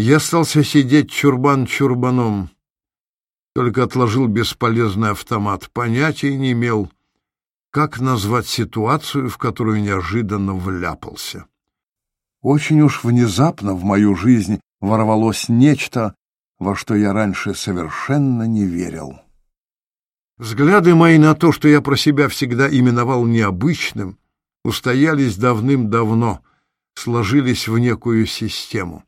Я остался сидеть чурбан чурбаном, только отложил бесполезный автомат, понятия не имел, как назвать ситуацию, в которую неожиданно вляпался. Очень уж внезапно в мою жизнь ворвалось нечто, во что я раньше совершенно не верил. Взгляды мои на то, что я про себя всегда именовал необычным, устоялись давным-давно, сложились в некую систему.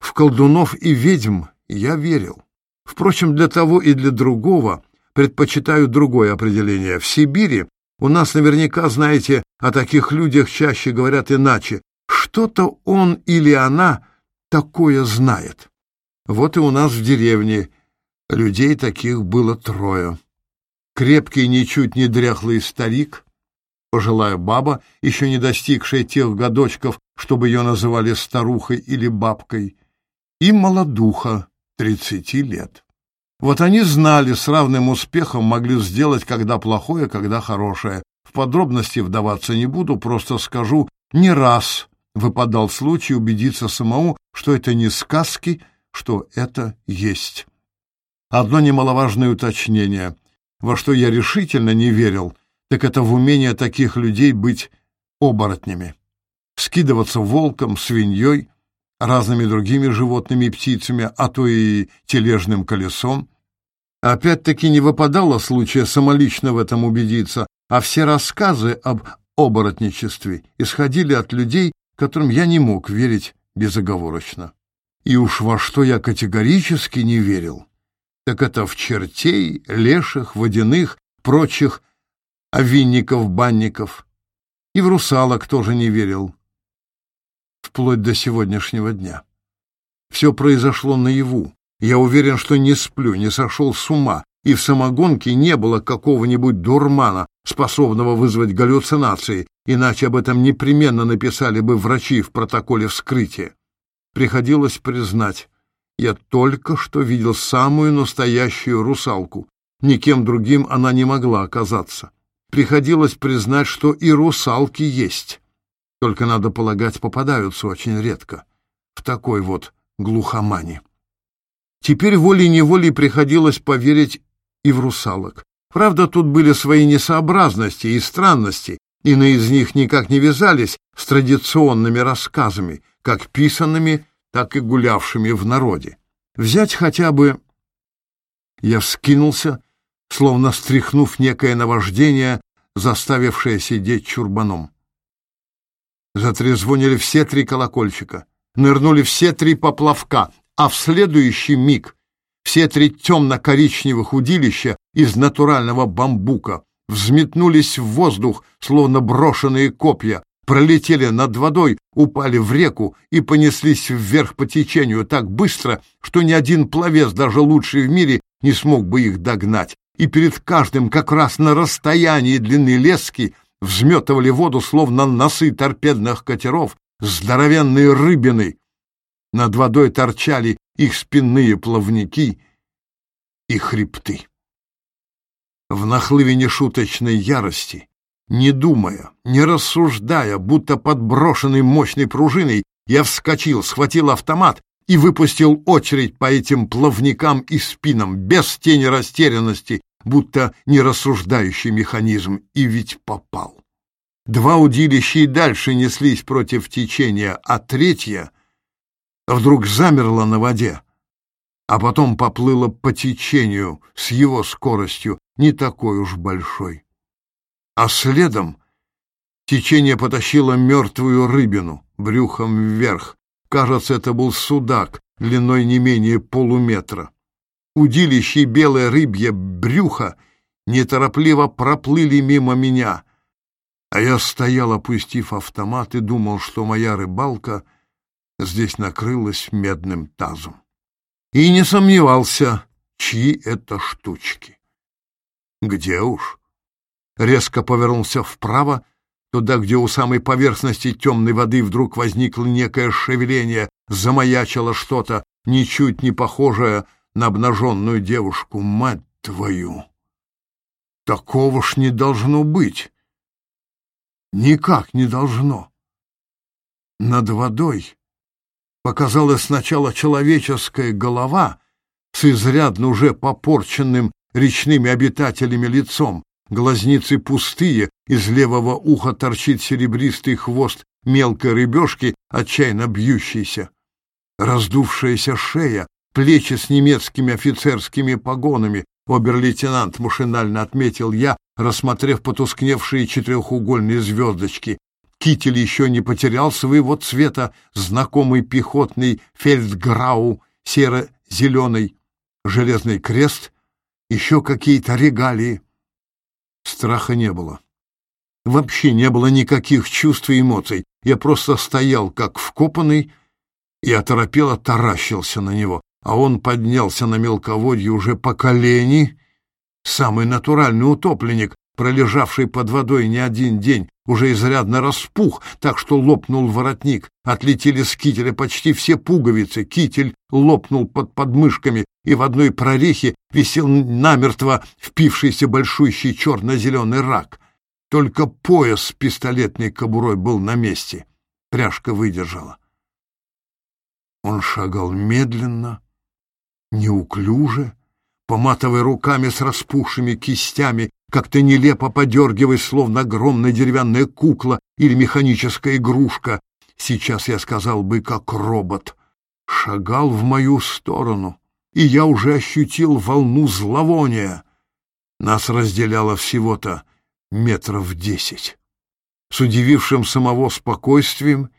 В колдунов и ведьм я верил. Впрочем, для того и для другого предпочитаю другое определение. В Сибири у нас наверняка, знаете, о таких людях чаще говорят иначе. Что-то он или она такое знает. Вот и у нас в деревне людей таких было трое. Крепкий, ничуть не дряхлый старик, пожилая баба, еще не достигшая тех годочков, чтобы ее называли старухой или бабкой, и молодуха 30 лет. Вот они знали, с равным успехом могли сделать, когда плохое, когда хорошее. В подробности вдаваться не буду, просто скажу, не раз выпадал случай убедиться самому, что это не сказки, что это есть. Одно немаловажное уточнение, во что я решительно не верил, так это в умение таких людей быть оборотнями, скидываться волком, свиньей — разными другими животными и птицами, а то и тележным колесом. Опять-таки не выпадало случая самолично в этом убедиться, а все рассказы об оборотничестве исходили от людей, которым я не мог верить безоговорочно. И уж во что я категорически не верил, так это в чертей, леших, водяных, прочих а овинников-банников. И в русалок тоже не верил вплоть до сегодняшнего дня. Все произошло наяву. Я уверен, что не сплю, не сошел с ума, и в самогонке не было какого-нибудь дурмана, способного вызвать галлюцинации, иначе об этом непременно написали бы врачи в протоколе вскрытия. Приходилось признать, я только что видел самую настоящую русалку. Никем другим она не могла оказаться. Приходилось признать, что и русалки есть. Только, надо полагать, попадаются очень редко в такой вот глухомане. Теперь волей-неволей приходилось поверить и в русалок. Правда, тут были свои несообразности и странности, иные из них никак не вязались с традиционными рассказами, как писанными, так и гулявшими в народе. Взять хотя бы... Я вскинулся, словно стряхнув некое наваждение, заставившее сидеть чурбаном. Затрезвонили все три колокольчика, нырнули все три поплавка, а в следующий миг все три темно-коричневых удилища из натурального бамбука взметнулись в воздух, словно брошенные копья, пролетели над водой, упали в реку и понеслись вверх по течению так быстро, что ни один пловец, даже лучший в мире, не смог бы их догнать. И перед каждым, как раз на расстоянии длины лески, взметывали воду, словно носы торпедных катеров, здоровенные рыбины. Над водой торчали их спинные плавники и хребты. В нахлыве нешуточной ярости, не думая, не рассуждая, будто подброшенный мощной пружиной, я вскочил, схватил автомат и выпустил очередь по этим плавникам и спинам, без тени растерянности, будто нерассуждающий механизм, и ведь попал. Два удилища и дальше неслись против течения, а третье вдруг замерло на воде, а потом поплыло по течению с его скоростью, не такой уж большой. А следом течение потащило мертвую рыбину брюхом вверх. Кажется, это был судак длиной не менее полуметра удилище и белое рыбье брюхо неторопливо проплыли мимо меня, а я стоял, опустив автомат, и думал, что моя рыбалка здесь накрылась медным тазом. И не сомневался, чьи это штучки. Где уж? Резко повернулся вправо, туда, где у самой поверхности темной воды вдруг возникло некое шевеление, замаячило что-то, ничуть не похожее на обнаженную девушку, мать твою! Такого ж не должно быть! Никак не должно! Над водой показалась сначала человеческая голова с изрядно уже попорченным речными обитателями лицом, глазницы пустые, из левого уха торчит серебристый хвост мелкой рыбешки, отчаянно бьющейся. Раздувшаяся шея плечи с немецкими офицерскими погонами, обер-лейтенант машинально отметил я, рассмотрев потускневшие четырехугольные звездочки. Китель еще не потерял своего цвета, знакомый пехотный фельдграу, серо-зеленый, железный крест, еще какие-то регалии. Страха не было. Вообще не было никаких чувств и эмоций. Я просто стоял как вкопанный и оторопело таращился на него а он поднялся на мелководье уже по колени, самый натуральный утопленник, пролежавший под водой не один день, уже изрядно распух, так что лопнул воротник, отлетели с кителя почти все пуговицы, китель лопнул под подмышками, и в одной прорехе висел намертво впившийся большущий черно-зеленый рак. Только пояс с пистолетной кобурой был на месте. Пряжка выдержала. Он шагал медленно, неуклюже, поматывая руками с распухшими кистями, как-то нелепо подергивая, словно огромная деревянная кукла или механическая игрушка, сейчас я сказал бы, как робот, шагал в мою сторону, и я уже ощутил волну зловония. Нас разделяло всего-то метров десять. С удивившим самого спокойствием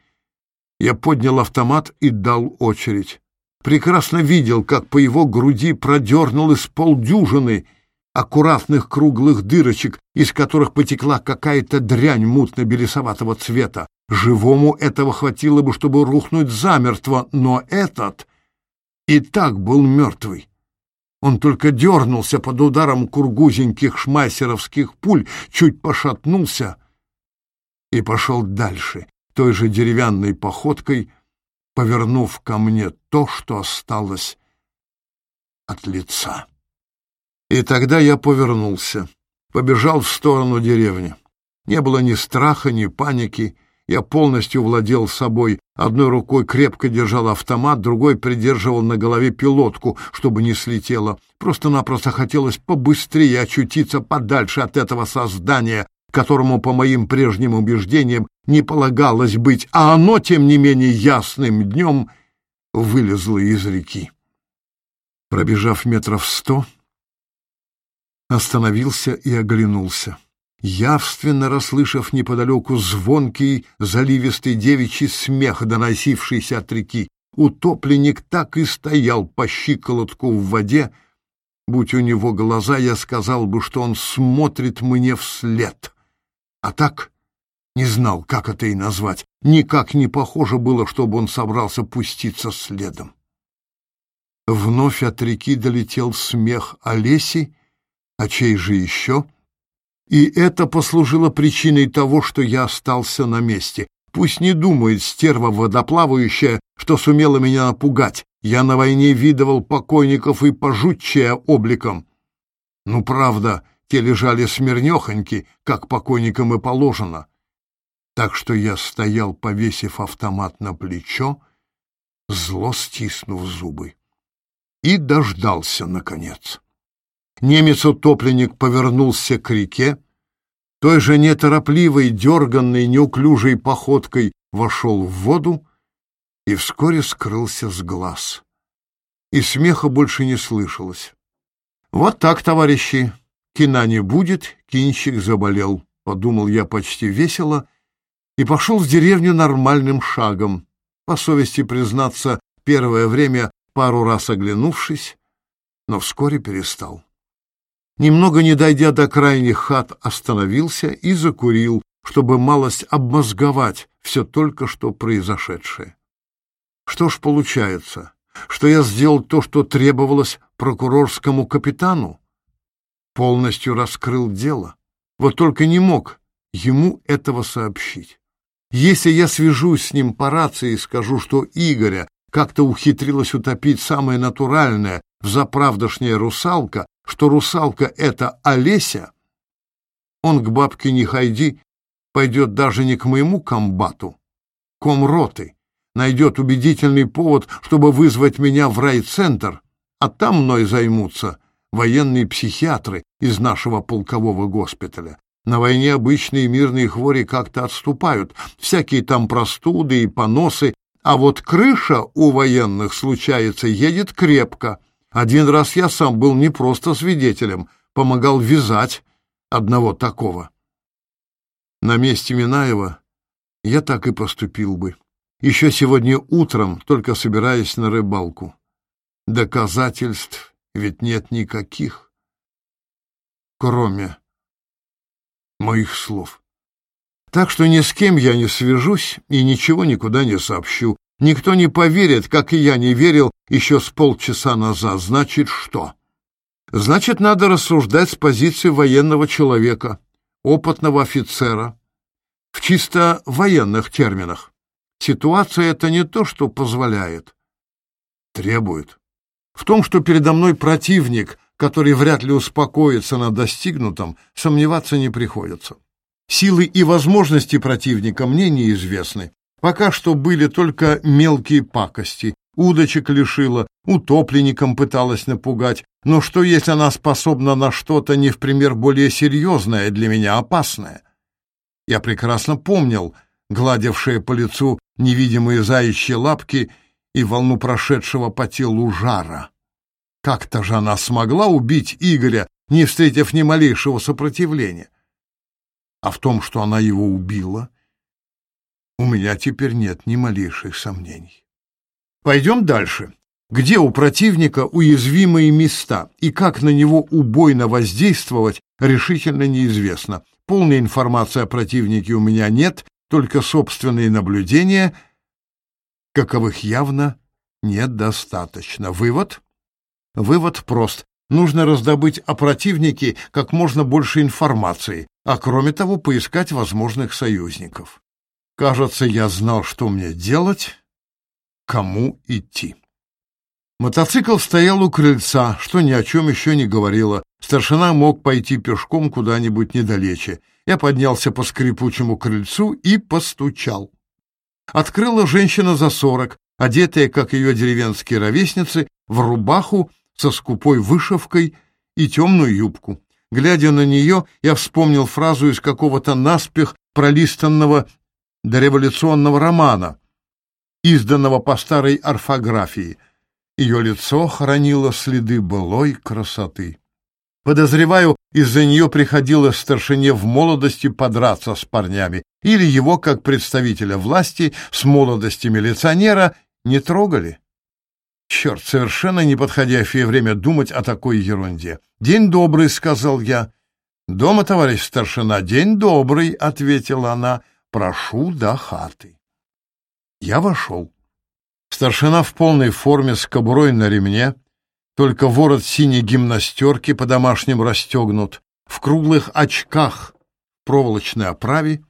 я поднял автомат и дал очередь прекрасно видел, как по его груди продернулось полдюжины аккуратных круглых дырочек, из которых потекла какая-то дрянь мутно-белесоватого цвета. Живому этого хватило бы, чтобы рухнуть замертво, но этот и так был мертвый. Он только дернулся под ударом кургузеньких шмайсеровских пуль, чуть пошатнулся и пошел дальше, той же деревянной походкой, повернув ко мне то, что осталось от лица. И тогда я повернулся, побежал в сторону деревни. Не было ни страха, ни паники. Я полностью владел собой. Одной рукой крепко держал автомат, другой придерживал на голове пилотку, чтобы не слетело. Просто-напросто хотелось побыстрее очутиться подальше от этого создания, которому, по моим прежним убеждениям, не полагалось быть, а оно, тем не менее, ясным днем вылезло из реки. Пробежав метров сто, остановился и оглянулся. Явственно расслышав неподалеку звонкий, заливистый девичий смех, доносившийся от реки, утопленник так и стоял по щиколотку в воде. Будь у него глаза, я сказал бы, что он смотрит мне вслед. А так не знал, как это и назвать. Никак не похоже было, чтобы он собрался пуститься следом. Вновь от реки долетел смех Олеси, а чей же еще? И это послужило причиной того, что я остался на месте. Пусть не думает стерва водоплавающая, что сумела меня напугать. Я на войне видывал покойников и пожутчая обликом. Ну, правда, те лежали смирнехоньки, как покойникам и положено так что я стоял, повесив автомат на плечо, зло стиснув зубы. И дождался, наконец. Немец-утопленник повернулся к реке, той же неторопливой, дерганной, неуклюжей походкой вошел в воду и вскоре скрылся с глаз. И смеха больше не слышалось. «Вот так, товарищи, кина не будет, кинщик заболел», — подумал я почти весело и пошел в деревню нормальным шагом, по совести признаться, первое время пару раз оглянувшись, но вскоре перестал. Немного не дойдя до крайних хат, остановился и закурил, чтобы малость обмозговать все только что произошедшее. Что ж получается, что я сделал то, что требовалось прокурорскому капитану? Полностью раскрыл дело, вот только не мог ему этого сообщить. Если я свяжусь с ним по рации и скажу, что Игоря как-то ухитрилась утопить самое натуральное, взаправдошняя русалка, что русалка — это Олеся, он к бабке не ходи, пойдет даже не к моему комбату, комроты, найдет убедительный повод, чтобы вызвать меня в райцентр, а там мной займутся военные психиатры из нашего полкового госпиталя. На войне обычные мирные хвори как-то отступают, всякие там простуды и поносы, а вот крыша у военных, случается, едет крепко. Один раз я сам был не просто свидетелем, помогал вязать одного такого. На месте Минаева я так и поступил бы. Еще сегодня утром, только собираясь на рыбалку. Доказательств ведь нет никаких, кроме моих слов. Так что ни с кем я не свяжусь и ничего никуда не сообщу. Никто не поверит, как и я не верил еще с полчаса назад. Значит, что? Значит, надо рассуждать с позиции военного человека, опытного офицера, в чисто военных терминах. Ситуация — это не то, что позволяет, требует. В том, что передо мной противник, который вряд ли успокоится на достигнутом, сомневаться не приходится. Силы и возможности противника мне неизвестны. Пока что были только мелкие пакости. Удочек лишила, утопленником пыталась напугать. Но что, если она способна на что-то не в пример более серьезное, для меня опасное? Я прекрасно помнил гладившие по лицу невидимые заячьи лапки и волну прошедшего по телу жара. Как-то же она смогла убить Игоря, не встретив ни малейшего сопротивления. А в том, что она его убила, у меня теперь нет ни малейших сомнений. Пойдем дальше. Где у противника уязвимые места и как на него убойно воздействовать, решительно неизвестно. Полной информации о противнике у меня нет, только собственные наблюдения, каковых явно недостаточно. Вывод? Вывод прост. Нужно раздобыть о противнике как можно больше информации, а кроме того поискать возможных союзников. Кажется, я знал, что мне делать, кому идти. Мотоцикл стоял у крыльца, что ни о чем еще не говорило. Старшина мог пойти пешком куда-нибудь недалече. Я поднялся по скрипучему крыльцу и постучал. Открыла женщина за сорок, одетая, как ее деревенские ровесницы, в рубаху со скупой вышивкой и темную юбку. Глядя на нее, я вспомнил фразу из какого-то наспех пролистанного дореволюционного романа, изданного по старой орфографии. Ее лицо хранило следы былой красоты. Подозреваю, из-за нее приходило старшине в молодости подраться с парнями, или его, как представителя власти, с молодости милиционера не трогали. Черт, совершенно неподходящее время думать о такой ерунде. «День добрый», — сказал я. «Дома, товарищ старшина, день добрый», — ответила она. «Прошу до хаты». Я вошел. Старшина в полной форме с кобурой на ремне, только ворот синей гимнастерки по домашним расстегнут, в круглых очках проволочной оправе,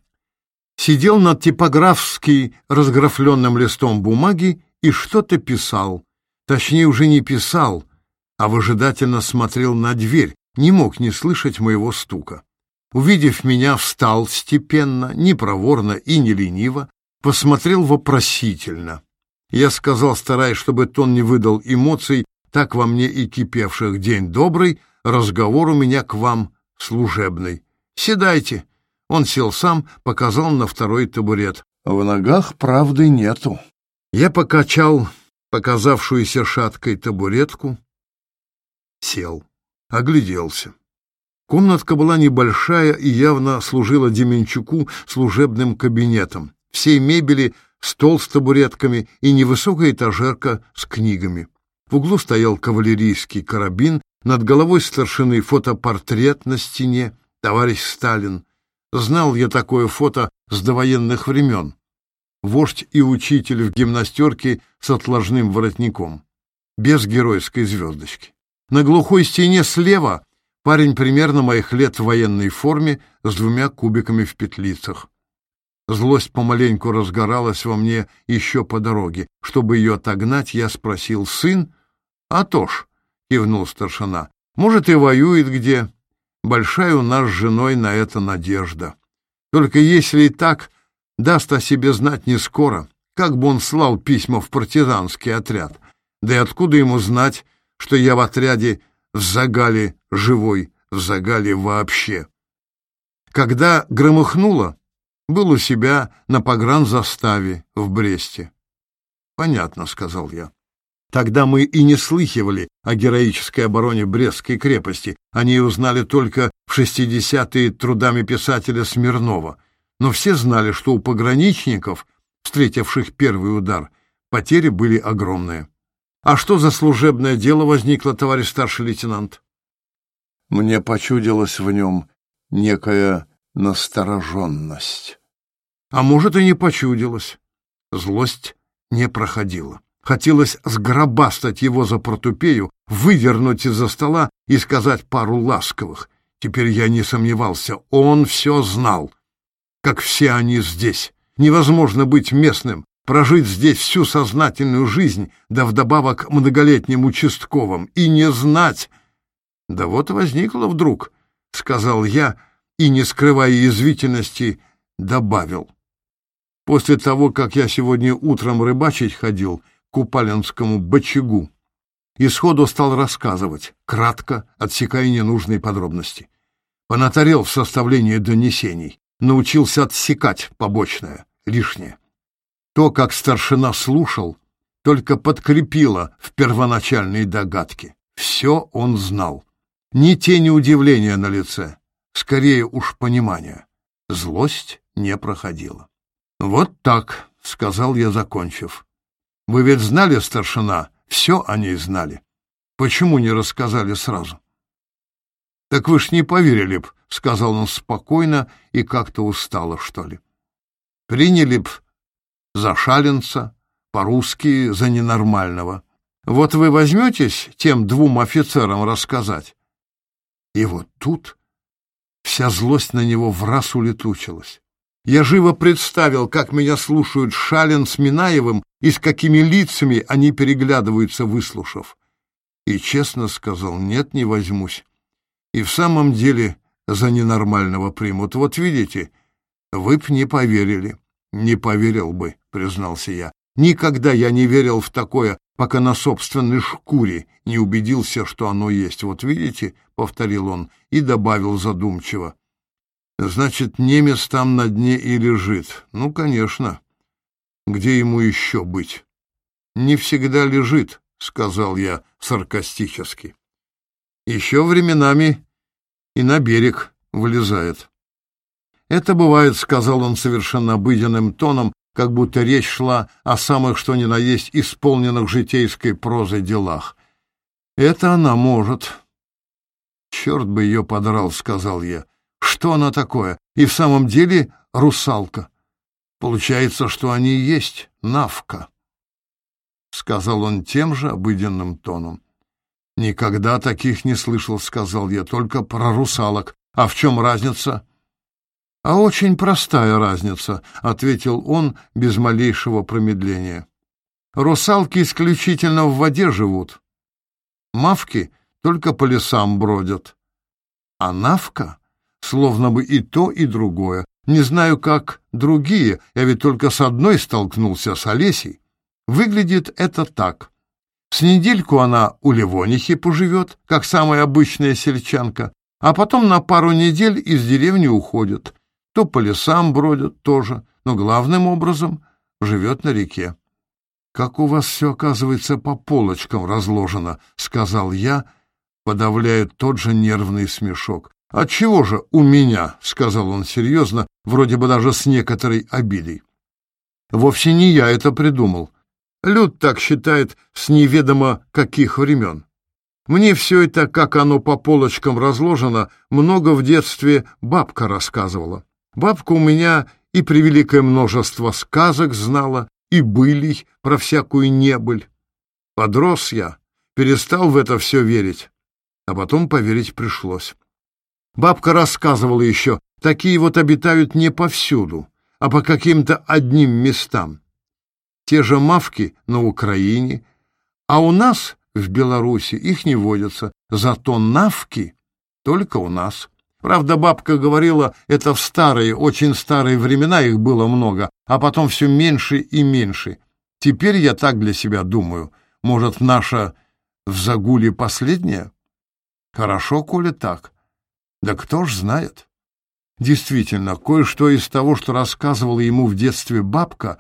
сидел над типографски разграфленным листом бумаги и что-то писал, Точнее, уже не писал, а выжидательно смотрел на дверь, не мог не слышать моего стука. Увидев меня, встал степенно, непроворно и не лениво, посмотрел вопросительно. Я сказал, стараясь, чтобы тон не выдал эмоций, так во мне и кипевших день добрый, разговор у меня к вам служебный. Седайте. Он сел сам, показал на второй табурет. В ногах правды нету. Я покачал показавшуюся шаткой табуретку, сел, огляделся. Комнатка была небольшая и явно служила Деменчуку служебным кабинетом. Всей мебели стол с табуретками и невысокая этажерка с книгами. В углу стоял кавалерийский карабин, над головой старшины фотопортрет на стене, товарищ Сталин. Знал я такое фото с довоенных времен вождь и учитель в гимнастерке с отложным воротником, без геройской звездочки. На глухой стене слева парень примерно моих лет в военной форме с двумя кубиками в петлицах. Злость помаленьку разгоралась во мне еще по дороге. Чтобы ее отогнать, я спросил сын. «А то ж», — кивнул старшина, — «может, и воюет где. Большая у нас с женой на это надежда. Только если и так, даст о себе знать не скоро, как бы он слал письма в партизанский отряд. Да и откуда ему знать, что я в отряде в загале живой, в загале вообще? Когда громыхнуло, был у себя на погранзаставе в Бресте. «Понятно», — сказал я. Тогда мы и не слыхивали о героической обороне Брестской крепости. Они узнали только в 60-е трудами писателя Смирнова — но все знали, что у пограничников, встретивших первый удар, потери были огромные. «А что за служебное дело возникло, товарищ старший лейтенант?» Мне почудилась в нем некая настороженность. А может, и не почудилась. Злость не проходила. Хотелось сгробастать его за протупею, вывернуть из-за стола и сказать пару ласковых. Теперь я не сомневался, он все знал как все они здесь. Невозможно быть местным, прожить здесь всю сознательную жизнь, да вдобавок многолетним участковым, и не знать. Да вот возникло вдруг, — сказал я, и, не скрывая язвительности, добавил. После того, как я сегодня утром рыбачить ходил к Купалинскому бочагу, и сходу стал рассказывать, кратко, отсекая ненужные подробности. Понатарел в составлении донесений, научился отсекать побочное, лишнее. То, как старшина слушал, только подкрепило в первоначальные догадки. Все он знал. Ни тени удивления на лице, скорее уж понимания. Злость не проходила. «Вот так», — сказал я, закончив. «Вы ведь знали, старшина, все о ней знали. Почему не рассказали сразу?» «Так вы ж не поверили б, — сказал он спокойно и как-то устало, что ли. «Приняли б за шаленца, по-русски за ненормального. Вот вы возьметесь тем двум офицерам рассказать?» И вот тут вся злость на него в раз улетучилась. Я живо представил, как меня слушают Шалин с Минаевым и с какими лицами они переглядываются, выслушав. И честно сказал, нет, не возьмусь. И в самом деле за ненормального примут. Вот видите, вы б не поверили. Не поверил бы, признался я. Никогда я не верил в такое, пока на собственной шкуре не убедился, что оно есть. Вот видите, повторил он и добавил задумчиво. Значит, немец там на дне и лежит. Ну, конечно. Где ему еще быть? Не всегда лежит, сказал я саркастически. Еще временами и на берег вылезает. «Это бывает», — сказал он совершенно обыденным тоном, как будто речь шла о самых что ни на есть исполненных житейской прозой делах. «Это она может». «Черт бы ее подрал», — сказал я. «Что она такое? И в самом деле русалка. Получается, что они есть навка», — сказал он тем же обыденным тоном. «Никогда таких не слышал», — сказал я, — «только про русалок. А в чем разница?» «А очень простая разница», — ответил он без малейшего промедления. «Русалки исключительно в воде живут. Мавки только по лесам бродят. А навка словно бы и то, и другое. Не знаю, как другие, я ведь только с одной столкнулся, с Олесей. Выглядит это так. С недельку она у Ливонихи поживет, как самая обычная сельчанка, а потом на пару недель из деревни уходит. То по лесам бродят тоже, но главным образом живет на реке. «Как у вас все, оказывается, по полочкам разложено», — сказал я, подавляя тот же нервный смешок. «Отчего же у меня?» — сказал он серьезно, вроде бы даже с некоторой обидой. «Вовсе не я это придумал. Люд так считает с неведомо каких времен. Мне все это, как оно по полочкам разложено, много в детстве бабка рассказывала. Бабка у меня и превеликое множество сказок знала, и былий про всякую небыль. Подрос я, перестал в это все верить, а потом поверить пришлось. Бабка рассказывала еще, такие вот обитают не повсюду, а по каким-то одним местам те же мавки на Украине, а у нас в Беларуси их не водятся, зато навки только у нас. Правда, бабка говорила, это в старые, очень старые времена их было много, а потом все меньше и меньше. Теперь я так для себя думаю. Может, наша в загуле последняя? Хорошо, коли так. Да кто ж знает. Действительно, кое-что из того, что рассказывала ему в детстве бабка,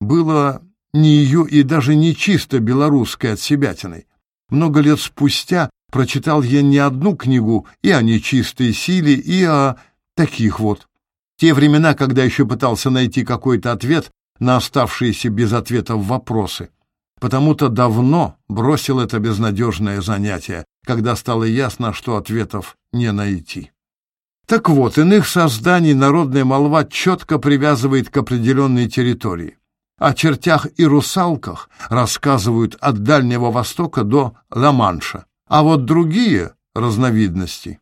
было не ее и даже не чисто белорусской отсебятиной. Много лет спустя прочитал я не одну книгу и о нечистой силе, и о таких вот. Те времена, когда еще пытался найти какой-то ответ на оставшиеся без ответов вопросы. Потому-то давно бросил это безнадежное занятие, когда стало ясно, что ответов не найти. Так вот, иных созданий народная молва четко привязывает к определенной территории о чертях и русалках рассказывают от Дальнего Востока до Ла-Манша, а вот другие разновидности.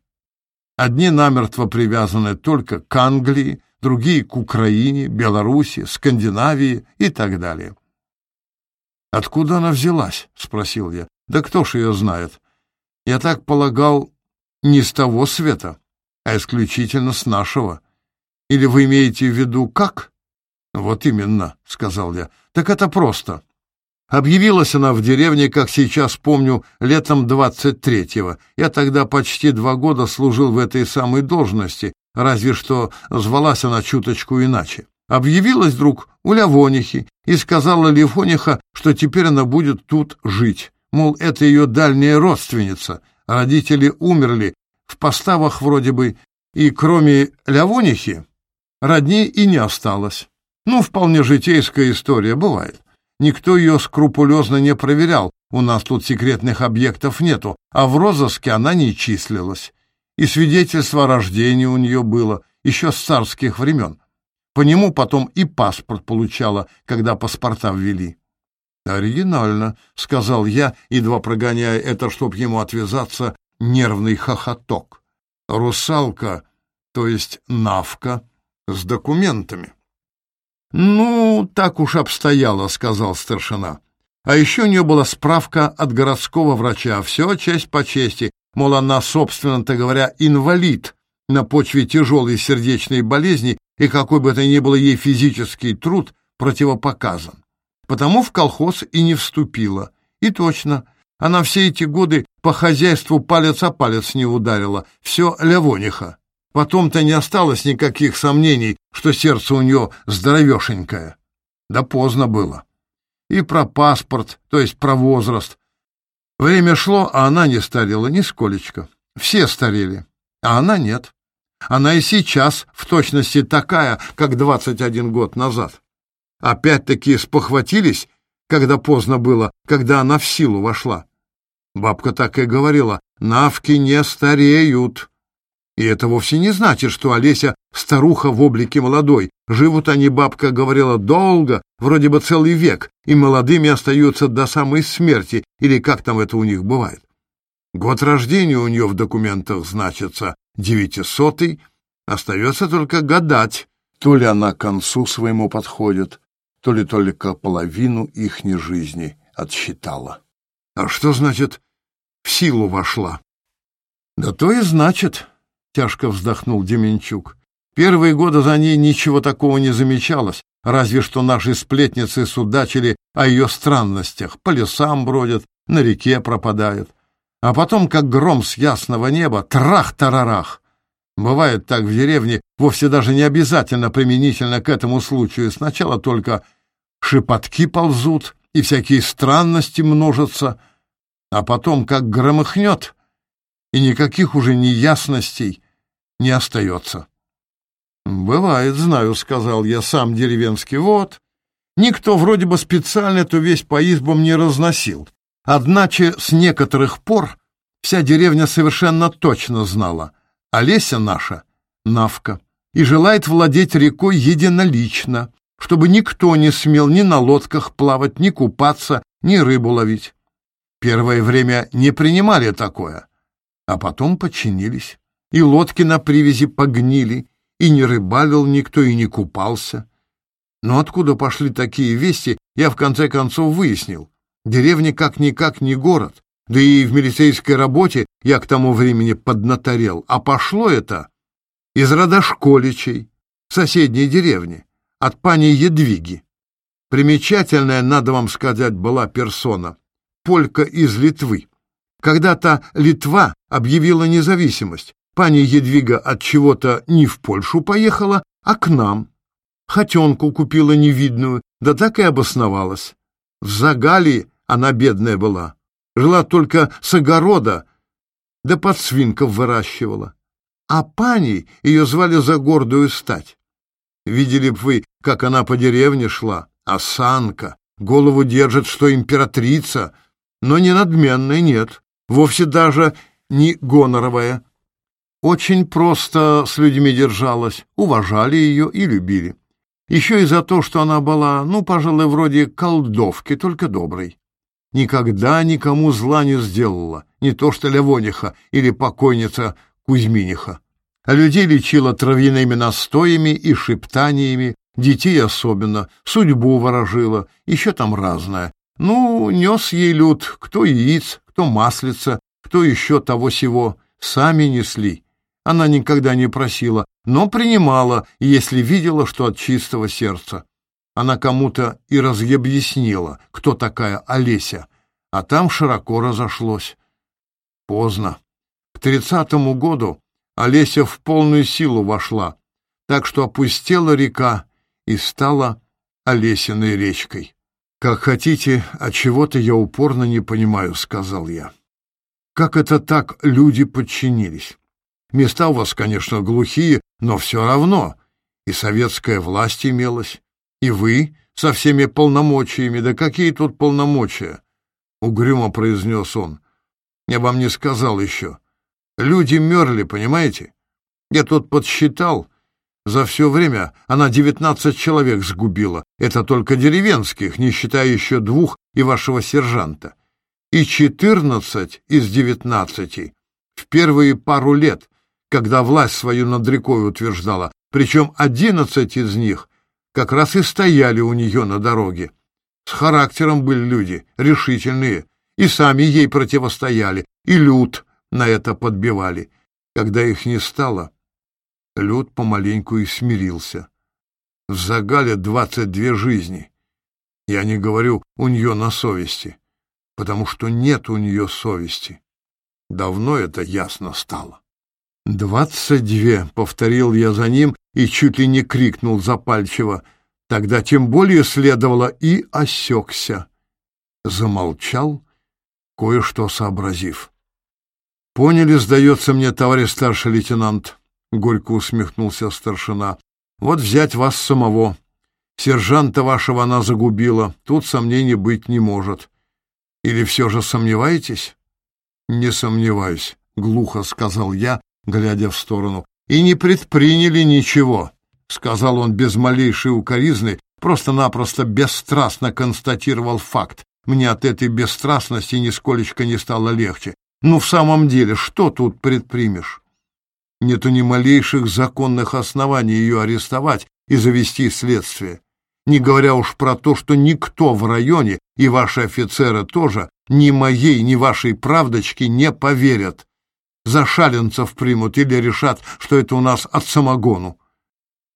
Одни намертво привязаны только к Англии, другие — к Украине, Белоруссии, Скандинавии и так далее. «Откуда она взялась?» — спросил я. «Да кто ж ее знает? Я так полагал, не с того света, а исключительно с нашего. Или вы имеете в виду как?» «Вот именно», — сказал я. «Так это просто». Объявилась она в деревне, как сейчас помню, летом 23-го. Я тогда почти два года служил в этой самой должности, разве что звалась она чуточку иначе. Объявилась вдруг у Лявонихи и сказала Левониха, что теперь она будет тут жить. Мол, это ее дальняя родственница. Родители умерли, в поставах вроде бы, и кроме Лявонихи родней и не осталось. Ну, вполне житейская история бывает. Никто ее скрупулезно не проверял, у нас тут секретных объектов нету, а в розыске она не числилась. И свидетельство о рождении у нее было, еще с царских времен. По нему потом и паспорт получала, когда паспорта ввели. «Оригинально», — сказал я, едва прогоняя это, чтоб ему отвязаться, нервный хохоток. «Русалка, то есть навка, с документами». «Ну, так уж обстояло», — сказал старшина. А еще у нее была справка от городского врача. Все честь по чести. Мол, она, собственно-то говоря, инвалид на почве тяжелой сердечной болезни, и какой бы то ни было ей физический труд противопоказан. Потому в колхоз и не вступила. И точно, она все эти годы по хозяйству палец о палец не ударила. Все Лявониха. Потом-то не осталось никаких сомнений, что сердце у нее здоровешенькое. Да поздно было. И про паспорт, то есть про возраст. Время шло, а она не старела нисколечко. Все старели, а она нет. Она и сейчас в точности такая, как 21 год назад. Опять-таки спохватились, когда поздно было, когда она в силу вошла. Бабка так и говорила, навки не стареют. И это вовсе не значит, что Олеся — старуха в облике молодой. Живут они, бабка говорила, долго, вроде бы целый век, и молодыми остаются до самой смерти, или как там это у них бывает. Год рождения у нее в документах значится девятисотый. Остается только гадать, то ли она к концу своему подходит, то ли только половину ихней жизни отсчитала. А что значит «в силу вошла»? Да то и значит, — тяжко вздохнул Деменчук. «Первые годы за ней ничего такого не замечалось, разве что наши сплетницы судачили о ее странностях, по лесам бродят, на реке пропадают. А потом, как гром с ясного неба, трах-тарарах! Бывает так в деревне, вовсе даже не обязательно применительно к этому случаю. Сначала только шепотки ползут и всякие странности множатся, а потом как громыхнет, и никаких уже неясностей, не остается. «Бывает, знаю», — сказал я, сам деревенский вот, Никто вроде бы специально эту весь по избам не разносил. Одначе с некоторых пор вся деревня совершенно точно знала. Олеся наша — навка, и желает владеть рекой единолично, чтобы никто не смел ни на лодках плавать, ни купаться, ни рыбу ловить. Первое время не принимали такое, а потом подчинились и лодки на привязи погнили, и не рыбалил никто, и не купался. Но откуда пошли такие вести, я в конце концов выяснил. Деревня как-никак не город, да и в милицейской работе я к тому времени поднаторел. А пошло это из Радошколичей, соседней деревни, от пани Едвиги. Примечательная, надо вам сказать, была персона, полька из Литвы. Когда-то Литва объявила независимость, Пани Едвига от чего-то не в Польшу поехала, а к нам. Хотенку купила невидную, да так и обосновалась. В Загале она бедная была, жила только с огорода, да под свинков выращивала. А паней ее звали за гордую стать. Видели б вы, как она по деревне шла, осанка, голову держит, что императрица, но не надменная, нет, вовсе даже не гоноровая очень просто с людьми держалась, уважали ее и любили. Еще и за то, что она была, ну, пожалуй, вроде колдовки, только доброй. Никогда никому зла не сделала, не то что Левониха или покойница Кузьминиха. А людей лечила травяными настоями и шептаниями, детей особенно, судьбу ворожила, еще там разное. Ну, нес ей люд, кто яиц, кто маслица, кто еще того-сего, сами несли, она никогда не просила, но принимала, если видела, что от чистого сердца. Она кому-то и разъобъяснила, кто такая Олеся, а там широко разошлось. Поздно. К тридцатому году Олеся в полную силу вошла, так что опустела река и стала Олесиной речкой. «Как хотите, от чего-то я упорно не понимаю», — сказал я. «Как это так люди подчинились?» Места у вас, конечно, глухие, но все равно. И советская власть имелась, и вы со всеми полномочиями. Да какие тут полномочия? Угрюмо произнес он. Я вам не сказал еще. Люди мерли, понимаете? Я тут подсчитал. За все время она девятнадцать человек сгубила. Это только деревенских, не считая еще двух и вашего сержанта. И четырнадцать из девятнадцати в первые пару лет когда власть свою над рекой утверждала, причем одиннадцать из них как раз и стояли у нее на дороге. С характером были люди, решительные, и сами ей противостояли, и люд на это подбивали. Когда их не стало, люд помаленьку и смирился. В загале двадцать две жизни. Я не говорю «у нее на совести», потому что нет у нее совести. Давно это ясно стало. «Двадцать две», — повторил я за ним и чуть ли не крикнул запальчиво. Тогда тем более следовало и осекся. Замолчал, кое-что сообразив. «Поняли, сдается мне, товарищ старший лейтенант», — горько усмехнулся старшина. «Вот взять вас самого. Сержанта вашего она загубила. Тут сомнений быть не может. Или все же сомневаетесь?» «Не сомневаюсь», — глухо сказал я, глядя в сторону, и не предприняли ничего, — сказал он без малейшей укоризны, просто-напросто бесстрастно констатировал факт. Мне от этой бесстрастности нисколечко не стало легче. Ну, в самом деле, что тут предпримешь? Нету ни малейших законных оснований ее арестовать и завести следствие. Не говоря уж про то, что никто в районе, и ваши офицеры тоже, ни моей, ни вашей правдочки не поверят за шаленцев примут или решат, что это у нас от самогону.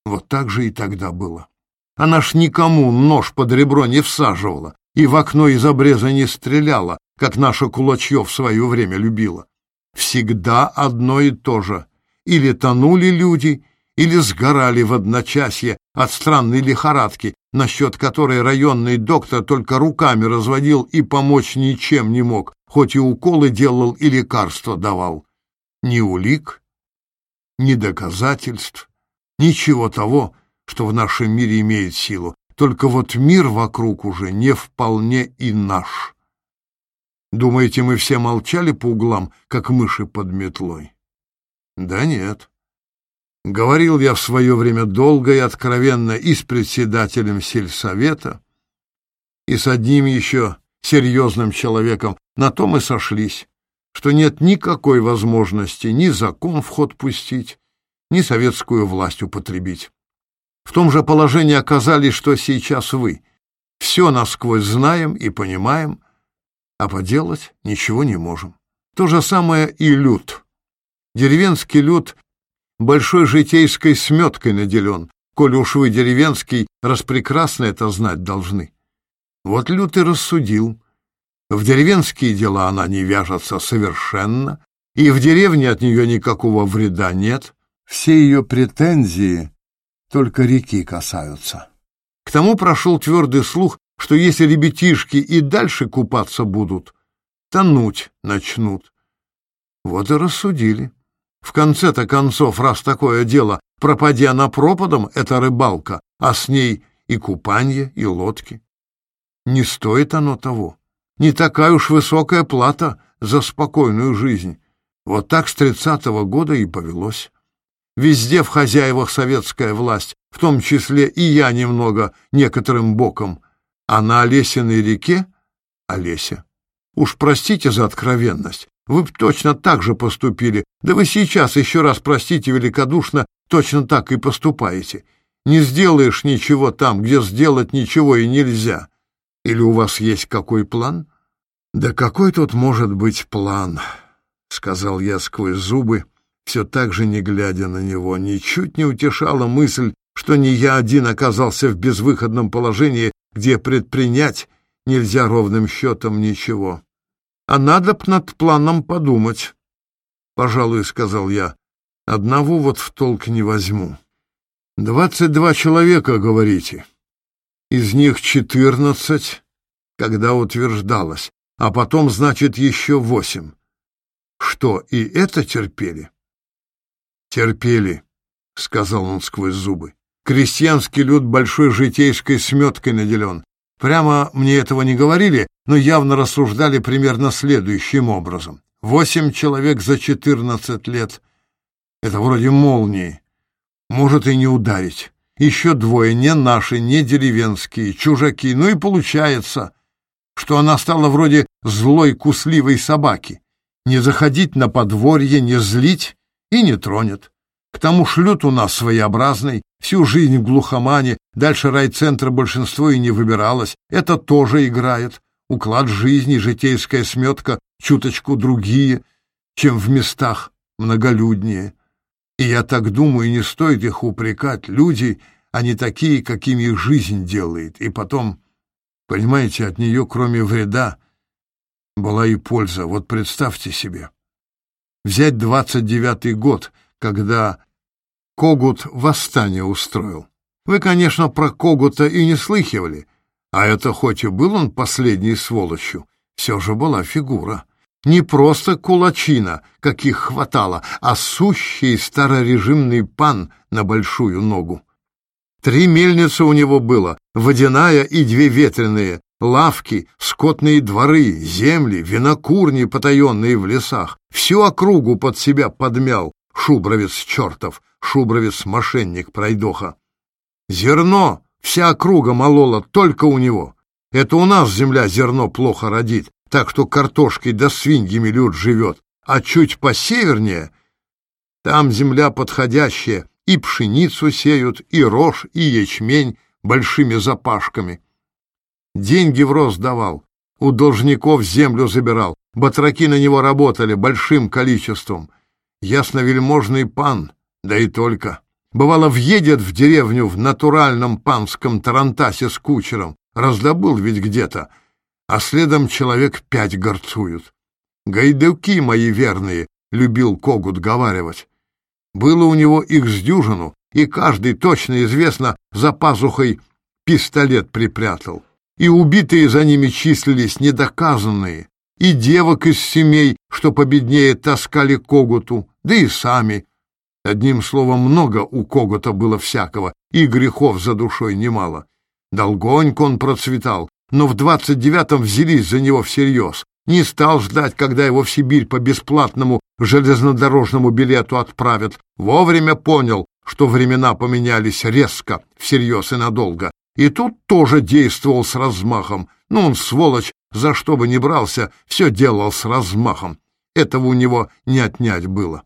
Вот так же и тогда было. Она ж никому нож под ребро не всаживала и в окно из обреза не стреляла, как наша Кулачье в свое время любила. Всегда одно и то же. Или тонули люди, или сгорали в одночасье от странной лихорадки, насчет которой районный доктор только руками разводил и помочь ничем не мог, хоть и уколы делал и лекарства давал ни улик, ни доказательств, ничего того, что в нашем мире имеет силу. Только вот мир вокруг уже не вполне и наш. Думаете, мы все молчали по углам, как мыши под метлой? Да нет. Говорил я в свое время долго и откровенно и с председателем сельсовета, и с одним еще серьезным человеком. На то мы сошлись что нет никакой возможности ни закон в ход пустить, ни советскую власть употребить. В том же положении оказались, что сейчас вы. Все насквозь знаем и понимаем, а поделать ничего не можем. То же самое и люд. Деревенский люд большой житейской сметкой наделен, коль уж вы деревенский, распрекрасно это знать должны. Вот люд и рассудил, в деревенские дела она не вяжется совершенно, и в деревне от нее никакого вреда нет. Все ее претензии только реки касаются. К тому прошел твердый слух, что если ребятишки и дальше купаться будут, тонуть начнут. Вот и рассудили. В конце-то концов, раз такое дело, пропадя на пропадом, это рыбалка, а с ней и купанье, и лодки. Не стоит оно того не такая уж высокая плата за спокойную жизнь. Вот так с тридцатого года и повелось. Везде в хозяевах советская власть, в том числе и я немного, некоторым боком. А на Олесиной реке — Олеся. Уж простите за откровенность, вы б точно так же поступили. Да вы сейчас, еще раз простите великодушно, точно так и поступаете. Не сделаешь ничего там, где сделать ничего и нельзя. Или у вас есть какой план? Да какой тут может быть план? сказал я сквозь зубы, все так же не глядя на него. Ничуть не утешала мысль, что не я один оказался в безвыходном положении, где предпринять нельзя ровным счетом ничего. А надо б над планом подумать, пожалуй, сказал я. Одного вот в толк не возьму. «Двадцать два человека, говорите?» из них четырнадцать, когда утверждалось, а потом, значит, еще восемь. Что, и это терпели? Терпели, — сказал он сквозь зубы. Крестьянский люд большой житейской сметкой наделен. Прямо мне этого не говорили, но явно рассуждали примерно следующим образом. Восемь человек за четырнадцать лет. Это вроде молнии. Может и не ударить еще двое, не наши, не деревенские, чужаки. Ну и получается, что она стала вроде злой кусливой собаки. Не заходить на подворье, не злить и не тронет. К тому шлют у нас своеобразный, всю жизнь в глухомане, дальше райцентра большинство и не выбиралось. Это тоже играет. Уклад жизни, житейская сметка, чуточку другие, чем в местах многолюднее. И я так думаю, не стоит их упрекать. Люди, они такие, какими их жизнь делает. И потом, понимаете, от нее, кроме вреда, была и польза. Вот представьте себе. Взять двадцать девятый год, когда Когут восстание устроил. Вы, конечно, про Когута и не слыхивали, а это хоть и был он последней сволочью, все же была фигура не просто кулачина, каких хватало, а сущий старорежимный пан на большую ногу. Три мельницы у него было, водяная и две ветреные, лавки, скотные дворы, земли, винокурни, потаенные в лесах. Всю округу под себя подмял шубровец чертов, шубровец-мошенник пройдоха. Зерно вся округа молола только у него. Это у нас земля зерно плохо родит, так что картошкой да свиньями люд живет, а чуть посевернее там земля подходящая, и пшеницу сеют, и рожь, и ячмень большими запашками. Деньги в рост давал, у должников землю забирал, батраки на него работали большим количеством. Ясновельможный пан, да и только. Бывало, въедет в деревню в натуральном панском тарантасе с кучером, раздобыл ведь где-то — а следом человек пять горцуют. «Гайдуки мои верные!» — любил Когут говаривать. Было у него их с дюжину, и каждый, точно известно, за пазухой пистолет припрятал. И убитые за ними числились недоказанные, и девок из семей, что победнее, таскали Когуту, да и сами. Одним словом, много у Когута было всякого, и грехов за душой немало. Долгонько он процветал, но в двадцать девятом взялись за него всерьез. Не стал ждать, когда его в Сибирь по бесплатному железнодорожному билету отправят. Вовремя понял, что времена поменялись резко, всерьез и надолго. И тут тоже действовал с размахом. Ну, он, сволочь, за что бы ни брался, все делал с размахом. Этого у него не отнять было.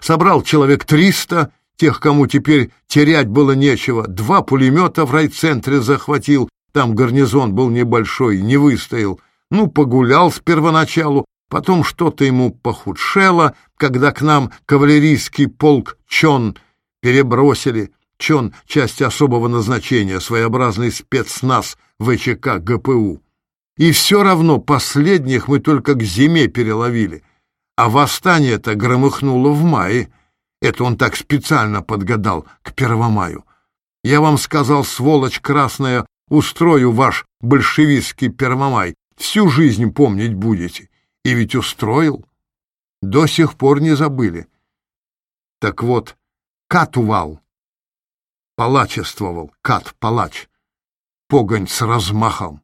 Собрал человек триста, тех, кому теперь терять было нечего, два пулемета в райцентре захватил, там гарнизон был небольшой, не выстоял. Ну, погулял с первоначалу, потом что-то ему похудшело, когда к нам кавалерийский полк Чон перебросили. Чон — часть особого назначения, своеобразный спецназ ВЧК ГПУ. И все равно последних мы только к зиме переловили. А восстание-то громыхнуло в мае. Это он так специально подгадал к Первомаю. Я вам сказал, сволочь красная, Устрою ваш большевистский первомай, всю жизнь помнить будете. И ведь устроил. До сих пор не забыли. Так вот, катувал. Палачествовал, кат-палач. Погонь с размахом.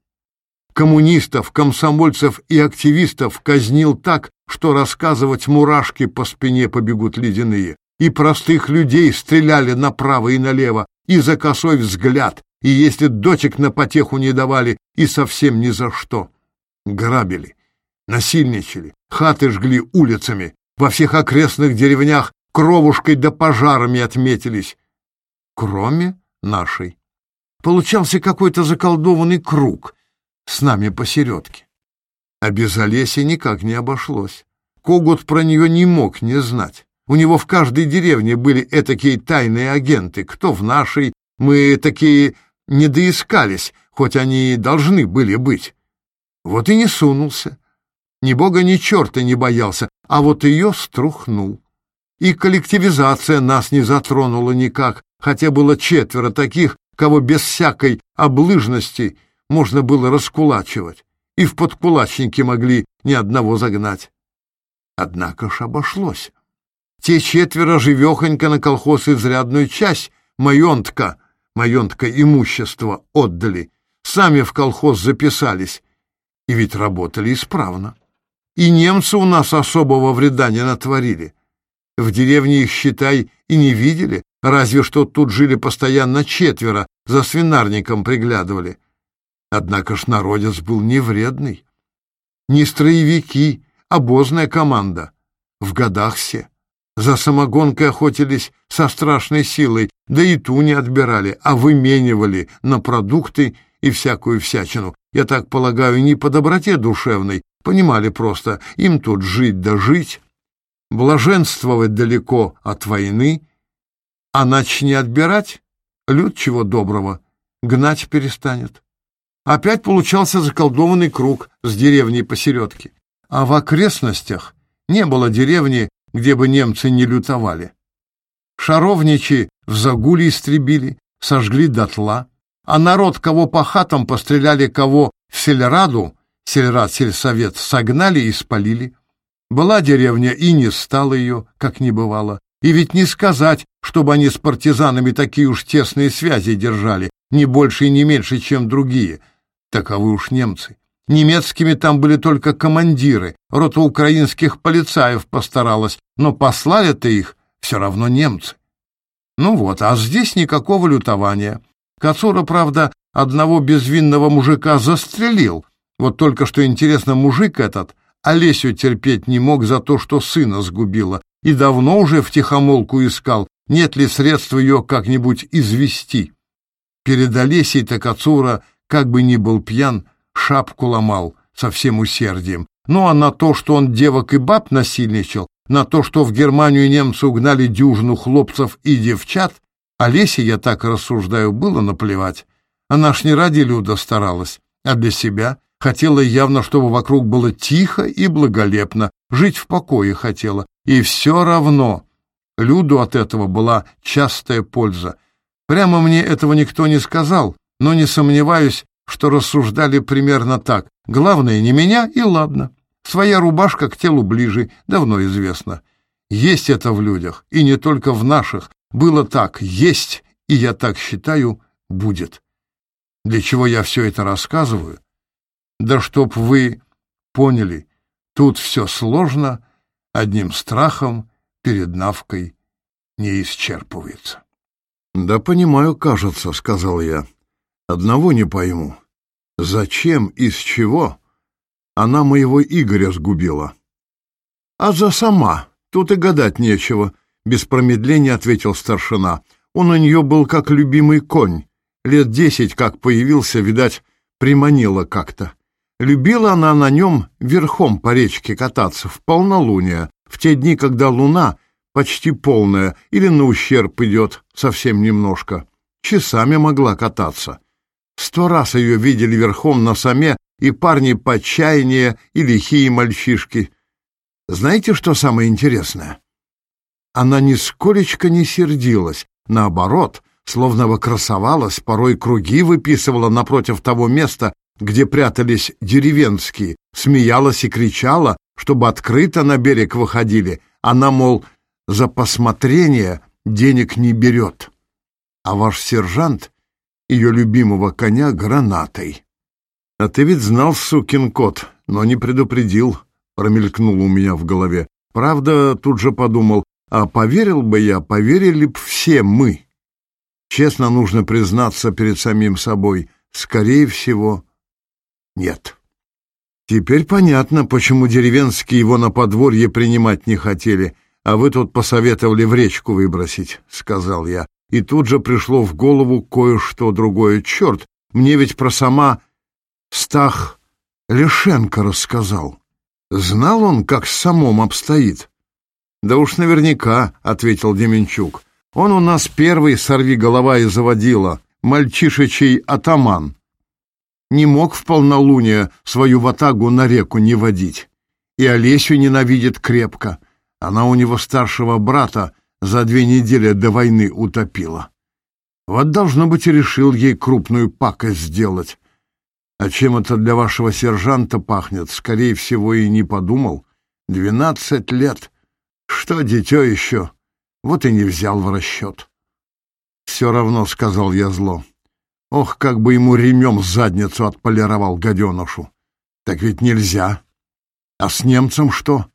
Коммунистов, комсомольцев и активистов казнил так, что рассказывать мурашки по спине побегут ледяные. И простых людей стреляли направо и налево, и за косой взгляд, и если дочек на потеху не давали, и совсем ни за что. Грабили, насильничали, хаты жгли улицами, во всех окрестных деревнях кровушкой да пожарами отметились, кроме нашей. Получался какой-то заколдованный круг с нами посередке. А без Олеси никак не обошлось. Когут про нее не мог не знать. У него в каждой деревне были этакие тайные агенты, кто в нашей, мы такие не доискались, хоть они и должны были быть. Вот и не сунулся. Ни бога, ни черта не боялся, а вот ее струхнул. И коллективизация нас не затронула никак, хотя было четверо таких, кого без всякой облыжности можно было раскулачивать, и в подкулачники могли ни одного загнать. Однако ж обошлось. Те четверо живехонько на колхоз изрядную часть, маёнтка, маентка имущество отдали, сами в колхоз записались, и ведь работали исправно. И немцы у нас особого вреда не натворили. В деревне их, считай, и не видели, разве что тут жили постоянно четверо, за свинарником приглядывали. Однако ж народец был не вредный. Не строевики, а обозная команда. В годах все. За самогонкой охотились со страшной силой, да и ту не отбирали, а выменивали на продукты и всякую всячину. Я так полагаю, не по доброте душевной, понимали просто, им тут жить да жить, блаженствовать далеко от войны, а начни отбирать, люд чего доброго, гнать перестанет. Опять получался заколдованный круг с деревней посередке. А в окрестностях не было деревни, где бы немцы не лютовали. Шаровничи в загуле истребили, сожгли дотла, а народ, кого по хатам постреляли, кого в сельраду, сельрад сельсовет, согнали и спалили. Была деревня, и не стало ее, как не бывало. И ведь не сказать, чтобы они с партизанами такие уж тесные связи держали, не больше и не меньше, чем другие. Таковы уж немцы. Немецкими там были только командиры, рота украинских полицаев постаралась, но послали-то их все равно немцы. Ну вот, а здесь никакого лютования. Кацура, правда, одного безвинного мужика застрелил. Вот только что интересно, мужик этот Олесю терпеть не мог за то, что сына сгубила, и давно уже втихомолку искал, нет ли средств ее как-нибудь извести. Перед Олесей-то Кацура, как бы ни был пьян, шапку ломал со всем усердием. Ну а на то, что он девок и баб насильничал, на то, что в Германию немцы угнали дюжину хлопцев и девчат, Олесе, я так рассуждаю, было наплевать. Она ж не ради Люда старалась, а для себя. Хотела явно, чтобы вокруг было тихо и благолепно, жить в покое хотела. И все равно Люду от этого была частая польза. Прямо мне этого никто не сказал, но не сомневаюсь, что рассуждали примерно так. Главное, не меня, и ладно. Своя рубашка к телу ближе, давно известно. Есть это в людях, и не только в наших. Было так, есть, и я так считаю, будет. Для чего я все это рассказываю? Да чтоб вы поняли, тут все сложно, одним страхом перед Навкой не исчерпывается. «Да понимаю, кажется», — сказал я. Одного не пойму. Зачем, и с чего? Она моего Игоря сгубила. А за сама, тут и гадать нечего, без промедления ответил старшина. Он у неё был как любимый конь. Лет десять, как появился, видать, приманила как-то. Любила она на нём верхом по речке кататься в полнолуние, в те дни, когда луна почти полная или на ущерб идёт совсем немножко. Часами могла кататься. Сто раз ее видели верхом на саме и парни подчаяния, и лихие мальчишки. Знаете, что самое интересное? Она нисколечко не сердилась, наоборот, словно выкрасовалась, порой круги выписывала напротив того места, где прятались деревенские, смеялась и кричала, чтобы открыто на берег выходили. Она, мол, за посмотрение денег не берет. А ваш сержант ее любимого коня гранатой. «А ты ведь знал, сукин кот, но не предупредил», — промелькнуло у меня в голове. Правда, тут же подумал, а поверил бы я, поверили б все мы. Честно нужно признаться перед самим собой, скорее всего, нет. Теперь понятно, почему деревенские его на подворье принимать не хотели, а вы тут посоветовали в речку выбросить, — сказал я и тут же пришло в голову кое-что другое. Черт, мне ведь про сама Стах Лешенко рассказал. Знал он, как с самом обстоит? Да уж наверняка, — ответил Деменчук. Он у нас первый сорви голова и заводила, мальчишечий атаман. Не мог в полнолуние свою ватагу на реку не водить. И Олесю ненавидит крепко. Она у него старшего брата, за две недели до войны утопила. Вот, должно быть, и решил ей крупную пакость сделать. А чем это для вашего сержанта пахнет, скорее всего, и не подумал. Двенадцать лет. Что, дитё еще? Вот и не взял в расчет. Все равно, — сказал я зло. Ох, как бы ему ремнем задницу отполировал гаденышу. Так ведь нельзя. А с немцем что?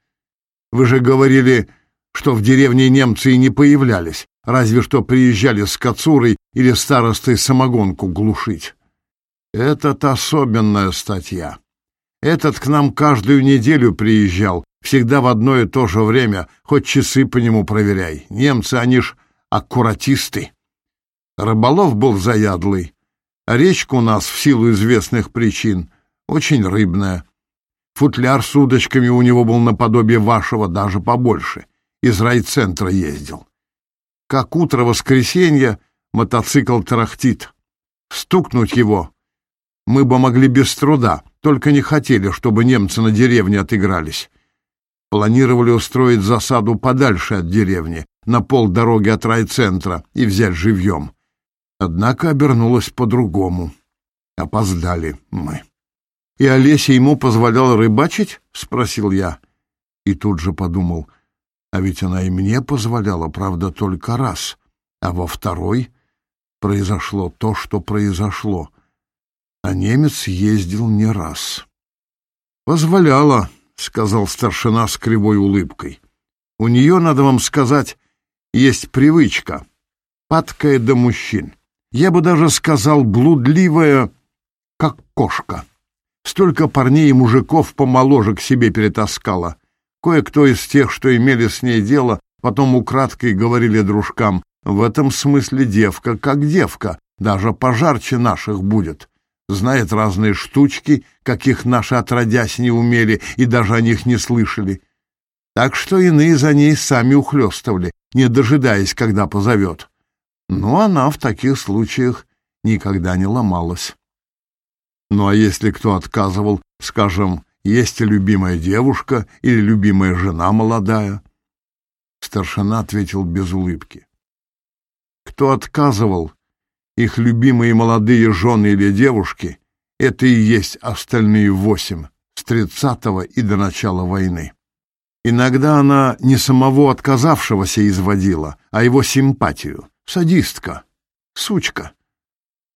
Вы же говорили, что в деревне немцы и не появлялись, разве что приезжали с Кацурой или старостой самогонку глушить. Этот особенная статья. Этот к нам каждую неделю приезжал, всегда в одно и то же время, хоть часы по нему проверяй. Немцы, они ж аккуратисты. Рыболов был заядлый. Речка у нас, в силу известных причин, очень рыбная. Футляр с удочками у него был наподобие вашего, даже побольше из райцентра ездил. Как утро воскресенья мотоцикл тарахтит. Стукнуть его мы бы могли без труда, только не хотели, чтобы немцы на деревне отыгрались. Планировали устроить засаду подальше от деревни, на полдороги от райцентра, и взять живьем. Однако обернулось по-другому. Опоздали мы. «И Олеся ему позволяла рыбачить?» — спросил я. И тут же подумал — а ведь она и мне позволяла, правда, только раз. А во второй произошло то, что произошло. А немец ездил не раз. «Позволяла», — сказал старшина с кривой улыбкой. «У нее, надо вам сказать, есть привычка, падкая до мужчин. Я бы даже сказал, блудливая, как кошка. Столько парней и мужиков помоложе к себе перетаскала. Кое-кто из тех, что имели с ней дело, потом украдкой говорили дружкам, в этом смысле девка как девка, даже пожарче наших будет. Знает разные штучки, каких наши отродясь не умели и даже о них не слышали. Так что иные за ней сами ухлёстывали, не дожидаясь, когда позовет. Но она в таких случаях никогда не ломалась. Ну а если кто отказывал, скажем, есть любимая девушка или любимая жена молодая? Старшина ответил без улыбки. Кто отказывал, их любимые молодые жены или девушки, это и есть остальные восемь с тридцатого и до начала войны. Иногда она не самого отказавшегося изводила, а его симпатию. Садистка, сучка.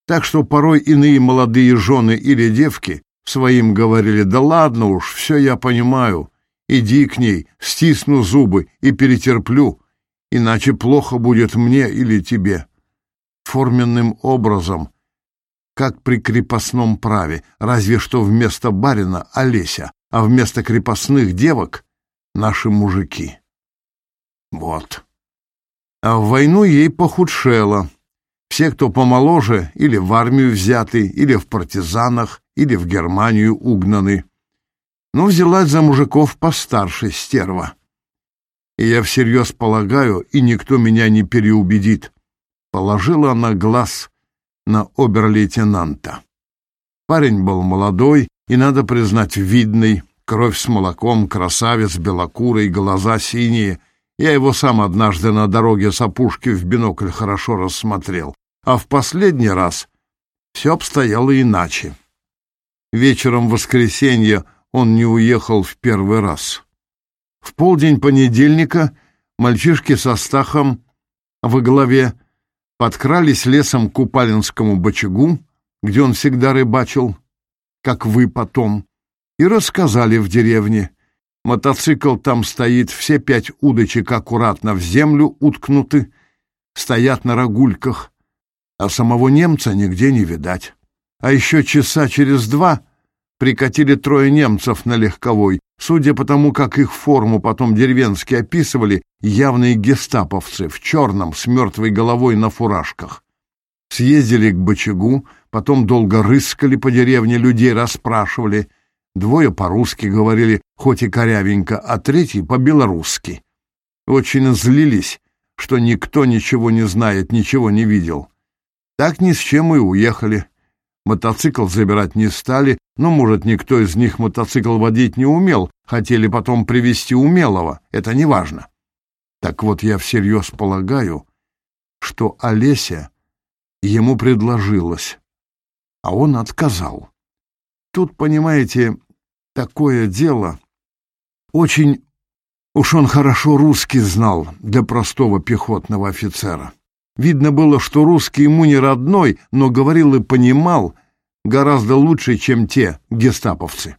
Так что порой иные молодые жены или девки Своим говорили, да ладно уж, все я понимаю. Иди к ней, стисну зубы и перетерплю, иначе плохо будет мне или тебе. Форменным образом, как при крепостном праве, разве что вместо барина — Олеся, а вместо крепостных девок — наши мужики. Вот. А в войну ей похудшело. Все, кто помоложе, или в армию взяты, или в партизанах, или в Германию угнаны. Но взялась за мужиков постарше стерва. И я всерьез полагаю, и никто меня не переубедит. Положила она глаз на обер-лейтенанта. Парень был молодой и, надо признать, видный, кровь с молоком, красавец, белокурый, глаза синие. Я его сам однажды на дороге с опушки в бинокль хорошо рассмотрел. А в последний раз все обстояло иначе. Вечером воскресенья он не уехал в первый раз. В полдень понедельника мальчишки со Стахом во главе подкрались лесом к Купалинскому бочагу, где он всегда рыбачил, как вы потом, и рассказали в деревне. Мотоцикл там стоит, все пять удочек аккуратно в землю уткнуты, стоят на рогульках, а самого немца нигде не видать а еще часа через два прикатили трое немцев на легковой. Судя по тому, как их форму потом деревенские описывали, явные гестаповцы в черном с мертвой головой на фуражках. Съездили к бочагу, потом долго рыскали по деревне, людей расспрашивали. Двое по-русски говорили, хоть и корявенько, а третий по-белорусски. Очень злились, что никто ничего не знает, ничего не видел. Так ни с чем и уехали. Мотоцикл забирать не стали, но, может, никто из них мотоцикл водить не умел, хотели потом привести умелого, это не важно. Так вот, я всерьез полагаю, что Олеся ему предложилась, а он отказал. Тут, понимаете, такое дело. Очень уж он хорошо русский знал для простого пехотного офицера. Видно было, что русский ему не родной, но говорил и понимал гораздо лучше, чем те гестаповцы.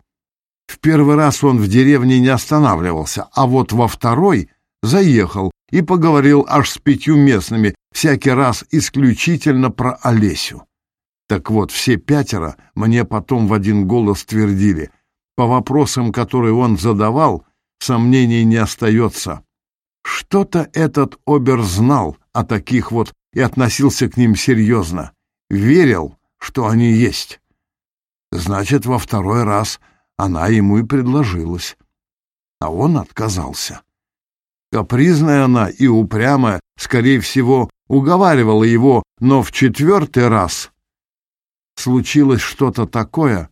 В первый раз он в деревне не останавливался, а вот во второй заехал и поговорил аж с пятью местными, всякий раз исключительно про Олесю. Так вот, все пятеро мне потом в один голос твердили. По вопросам, которые он задавал, сомнений не остается. Что-то этот обер знал — о таких вот и относился к ним серьезно, верил, что они есть. Значит, во второй раз она ему и предложилась, а он отказался. Капризная она и упрямая, скорее всего, уговаривала его, но в четвертый раз случилось что-то такое,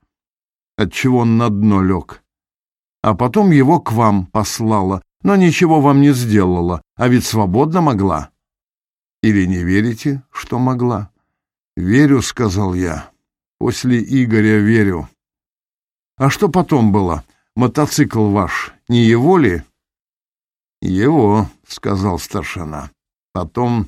от чего он на дно лег. А потом его к вам послала, но ничего вам не сделала, а ведь свободно могла. Или не верите, что могла? Верю, сказал я. После Игоря верю. А что потом было? Мотоцикл ваш не его ли? Его, сказал старшина. Потом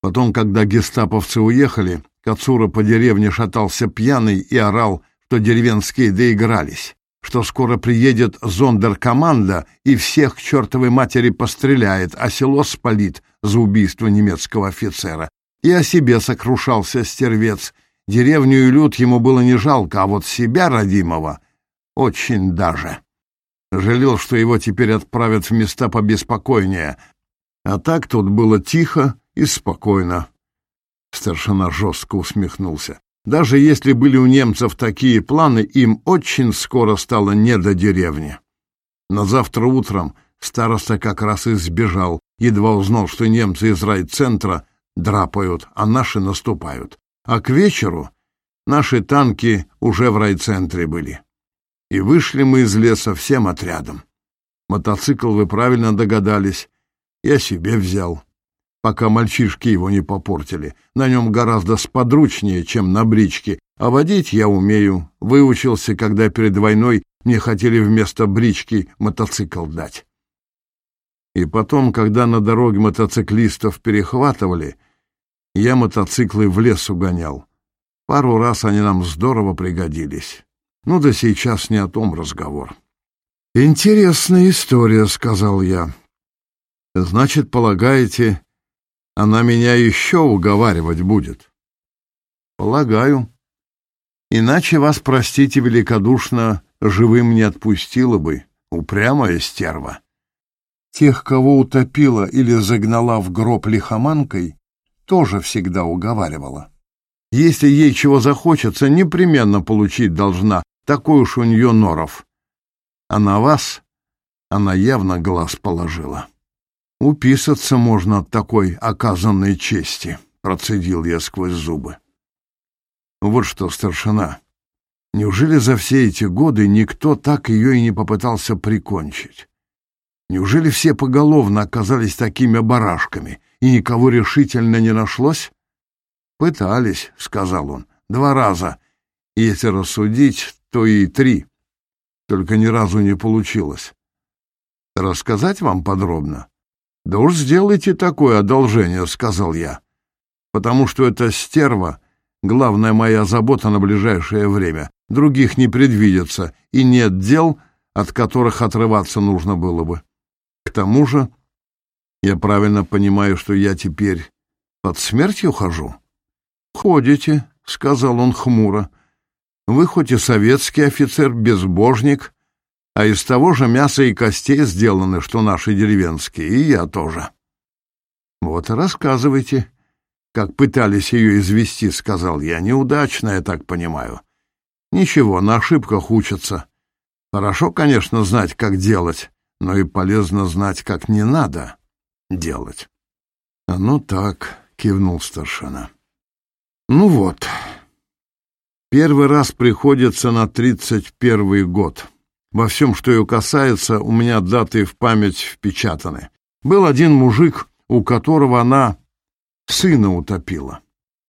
потом, когда гестаповцы уехали, Кацура по деревне шатался пьяный и орал, что деревенские доигрались, что скоро приедет зондеркоманда и всех к чертовой матери постреляет, а село спалит, за убийство немецкого офицера. И о себе сокрушался стервец. Деревню и люд ему было не жалко, а вот себя, родимого, очень даже. Жалел, что его теперь отправят в места побеспокойнее. А так тут было тихо и спокойно. Старшина жестко усмехнулся. Даже если были у немцев такие планы, им очень скоро стало не до деревни. На завтра утром Староста как раз и сбежал, едва узнал, что немцы из райцентра драпают, а наши наступают. А к вечеру наши танки уже в райцентре были. И вышли мы из леса всем отрядом. Мотоцикл, вы правильно догадались, я себе взял, пока мальчишки его не попортили. На нем гораздо сподручнее, чем на бричке, а водить я умею. Выучился, когда перед войной мне хотели вместо брички мотоцикл дать. И потом, когда на дороге мотоциклистов перехватывали, я мотоциклы в лес угонял. Пару раз они нам здорово пригодились. Ну да сейчас не о том разговор. «Интересная история», — сказал я. «Значит, полагаете, она меня еще уговаривать будет?» «Полагаю. Иначе вас, простите великодушно, живым не отпустила бы, упрямая стерва». Тех, кого утопила или загнала в гроб лихоманкой, тоже всегда уговаривала. Если ей чего захочется, непременно получить должна, такой уж у нее норов. А на вас она явно глаз положила. «Уписаться можно от такой оказанной чести», — процедил я сквозь зубы. «Вот что, старшина, неужели за все эти годы никто так ее и не попытался прикончить? Неужели все поголовно оказались такими барашками, и никого решительно не нашлось? «Пытались», — сказал он, — «два раза. Если рассудить, то и три. Только ни разу не получилось. Рассказать вам подробно?» «Да уж сделайте такое одолжение», — сказал я, «потому что это стерва — главная моя забота на ближайшее время. Других не предвидится, и нет дел, от которых отрываться нужно было бы». К тому же, я правильно понимаю, что я теперь под смертью хожу? Ходите, сказал он хмуро. Вы хоть и советский офицер-безбожник, а из того же мяса и костей сделаны, что наши деревенские, и я тоже. Вот и рассказывайте, как пытались ее извести, сказал я. Неудачно, я так понимаю. Ничего, на ошибках учатся. Хорошо, конечно, знать, как делать, но и полезно знать, как не надо делать. «А — Ну так, — кивнул старшина. — Ну вот, первый раз приходится на тридцать первый год. Во всем, что ее касается, у меня даты в память впечатаны. Был один мужик, у которого она сына утопила.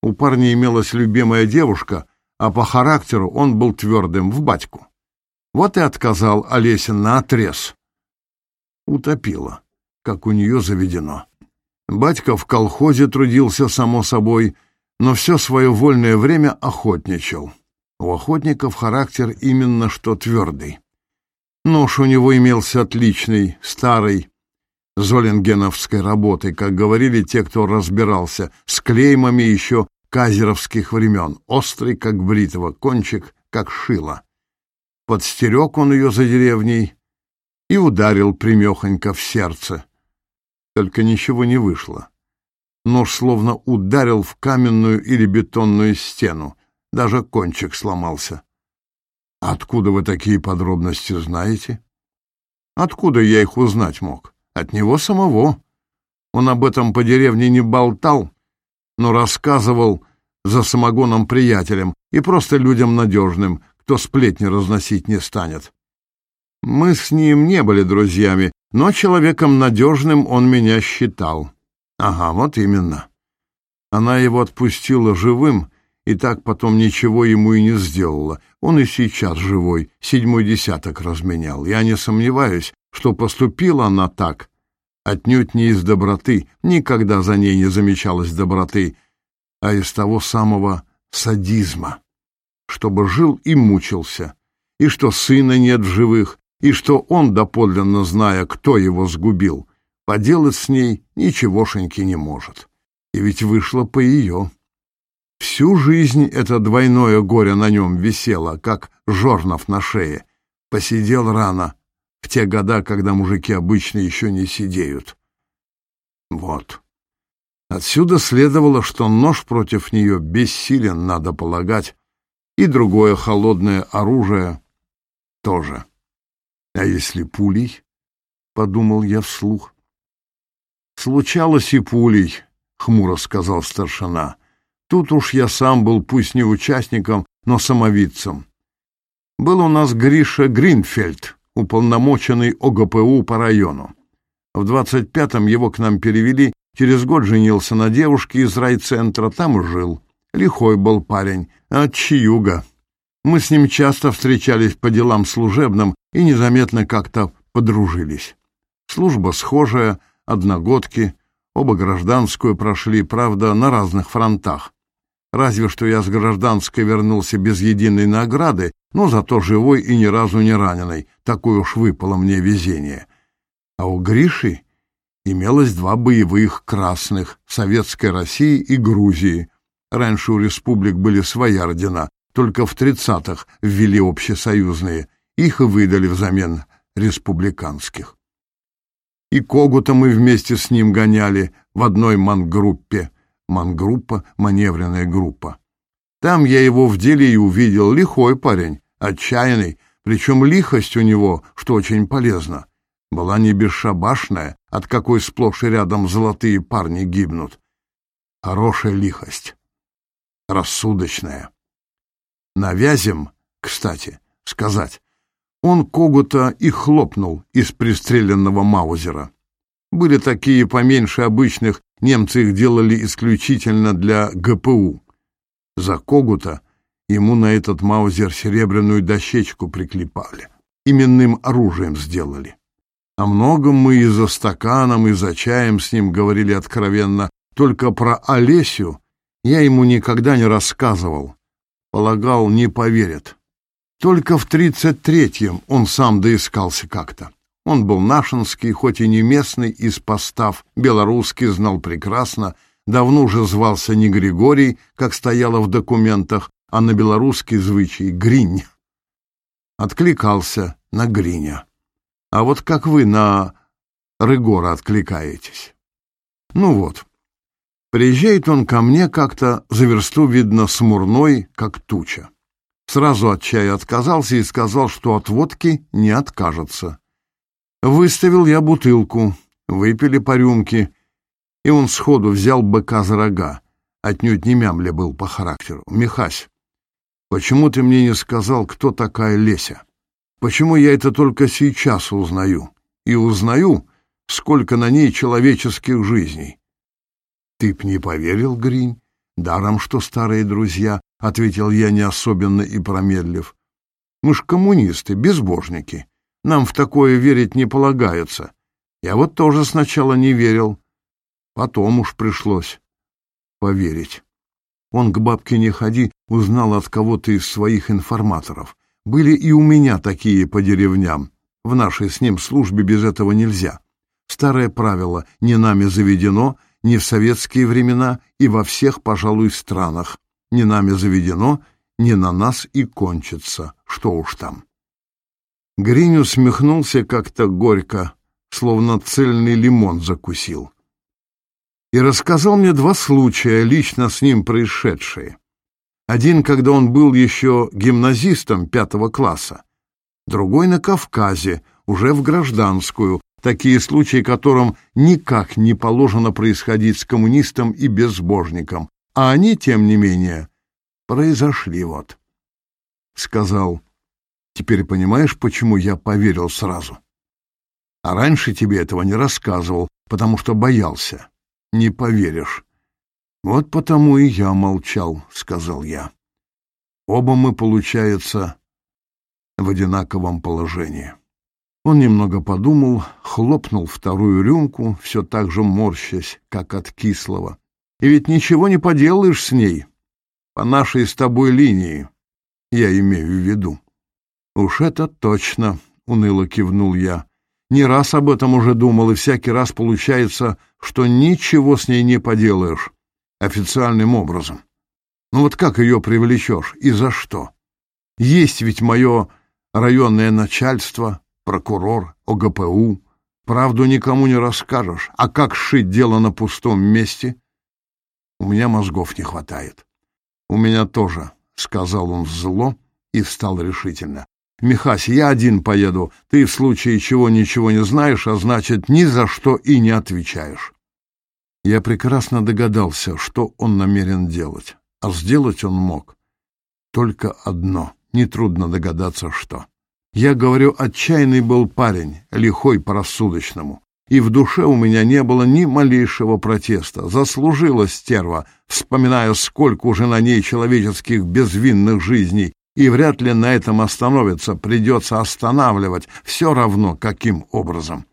У парня имелась любимая девушка, а по характеру он был твердым в батьку. Вот и отказал Олесин наотрез утопила, как у нее заведено. Батька в колхозе трудился, само собой, но все свое вольное время охотничал. У охотников характер именно что твердый. Нож у него имелся отличный, старый, золенгеновской работы, как говорили те, кто разбирался, с клеймами еще казеровских времен, острый, как бритва, кончик, как шило. Подстерег он ее за деревней, и ударил примехонько в сердце. Только ничего не вышло. Нож словно ударил в каменную или бетонную стену. Даже кончик сломался. «Откуда вы такие подробности знаете?» «Откуда я их узнать мог? От него самого. Он об этом по деревне не болтал, но рассказывал за самогоном приятелям и просто людям надежным, кто сплетни разносить не станет. Мы с ним не были друзьями, но человеком надежным он меня считал. Ага, вот именно. Она его отпустила живым, и так потом ничего ему и не сделала. Он и сейчас живой, седьмой десяток разменял. Я не сомневаюсь, что поступила она так. Отнюдь не из доброты, никогда за ней не замечалась доброты, а из того самого садизма, чтобы жил и мучился, и что сына нет в живых, и что он, доподлинно зная, кто его сгубил, поделать с ней ничегошеньки не может. И ведь вышло по ее. Всю жизнь это двойное горе на нем висело, как жорнов на шее. Посидел рано, в те года, когда мужики обычно еще не сидеют. Вот. Отсюда следовало, что нож против нее бессилен, надо полагать, и другое холодное оружие тоже. А если пулей? — подумал я вслух. Случалось и пулей, — хмуро сказал старшина. Тут уж я сам был пусть не участником, но самовидцем. Был у нас Гриша Гринфельд, уполномоченный ОГПУ по району. В двадцать пятом его к нам перевели, через год женился на девушке из райцентра, там и жил. Лихой был парень, от чьюга. Мы с ним часто встречались по делам служебным и незаметно как-то подружились. Служба схожая, одногодки, оба гражданскую прошли, правда, на разных фронтах. Разве что я с гражданской вернулся без единой награды, но зато живой и ни разу не раненый. Такое уж выпало мне везение. А у Гриши имелось два боевых красных — Советской России и Грузии. Раньше у республик были свои ордена, только в 30-х ввели общесоюзные, их и выдали взамен республиканских. И Когута мы вместе с ним гоняли в одной мангруппе. Мангруппа — маневренная группа. Там я его в деле и увидел, лихой парень, отчаянный, причем лихость у него, что очень полезно, была не бесшабашная, от какой сплошь и рядом золотые парни гибнут. Хорошая лихость, рассудочная навязем, кстати, сказать. Он когута и хлопнул из пристреленного маузера. Были такие поменьше обычных, немцы их делали исключительно для ГПУ. За когута ему на этот маузер серебряную дощечку приклепали. Именным оружием сделали. О многом мы и за стаканом, и за чаем с ним говорили откровенно. Только про Олесю я ему никогда не рассказывал полагал, не поверят. Только в тридцать третьем он сам доискался как-то. Он был нашинский, хоть и не местный, из постав, белорусский знал прекрасно, давно уже звался не Григорий, как стояло в документах, а на белорусский звычай — Гринь. Откликался на Гриня. А вот как вы на Рыгора откликаетесь? Ну вот, Приезжает он ко мне как-то за версту, видно, смурной, как туча. Сразу от чая отказался и сказал, что от водки не откажется. Выставил я бутылку, выпили по рюмке, и он сходу взял быка за рога. Отнюдь не мямля был по характеру. «Михась, почему ты мне не сказал, кто такая Леся? Почему я это только сейчас узнаю? И узнаю, сколько на ней человеческих жизней. «Ты б не поверил, Грин. Даром, что старые друзья», — ответил я не особенно и промедлив. «Мы ж коммунисты, безбожники. Нам в такое верить не полагается. Я вот тоже сначала не верил. Потом уж пришлось поверить». Он к бабке не ходи, узнал от кого-то из своих информаторов. Были и у меня такие по деревням. В нашей с ним службе без этого нельзя. Старое правило «не нами заведено», ни в советские времена и во всех, пожалуй, странах. Не нами заведено, не на нас и кончится, что уж там. Гриню усмехнулся как-то горько, словно цельный лимон закусил. И рассказал мне два случая, лично с ним происшедшие. Один, когда он был еще гимназистом пятого класса, другой на Кавказе, уже в гражданскую, такие случаи которым никак не положено происходить с коммунистом и безбожником, а они, тем не менее, произошли вот. Сказал, теперь понимаешь, почему я поверил сразу? А раньше тебе этого не рассказывал, потому что боялся. Не поверишь. Вот потому и я молчал, сказал я. Оба мы, получается, в одинаковом положении. Он немного подумал, хлопнул вторую рюмку, все так же морщась, как от кислого. И ведь ничего не поделаешь с ней. По нашей с тобой линии, я имею в виду. Уж это точно, уныло кивнул я. Не раз об этом уже думал, и всякий раз получается, что ничего с ней не поделаешь официальным образом. Ну вот как ее привлечешь и за что? Есть ведь мое районное начальство, прокурор, ОГПУ. Правду никому не расскажешь. А как шить дело на пустом месте? У меня мозгов не хватает. У меня тоже, — сказал он зло и встал решительно. «Михась, я один поеду. Ты в случае чего ничего не знаешь, а значит, ни за что и не отвечаешь». Я прекрасно догадался, что он намерен делать. А сделать он мог. Только одно. Нетрудно догадаться, что. Я говорю, отчаянный был парень, лихой по-рассудочному. И в душе у меня не было ни малейшего протеста. Заслужила стерва, вспоминая, сколько уже на ней человеческих безвинных жизней. И вряд ли на этом остановится, придется останавливать, все равно каким образом.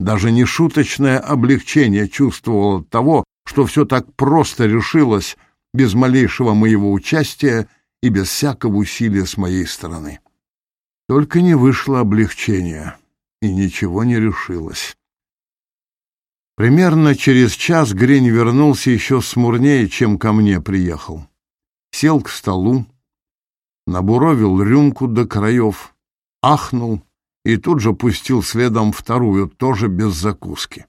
Даже нешуточное облегчение чувствовало того, что все так просто решилось, без малейшего моего участия и без всякого усилия с моей стороны. Только не вышло облегчения, и ничего не решилось. Примерно через час Грень вернулся еще смурнее, чем ко мне приехал. Сел к столу, набуровил рюмку до краев, ахнул и тут же пустил следом вторую, тоже без закуски.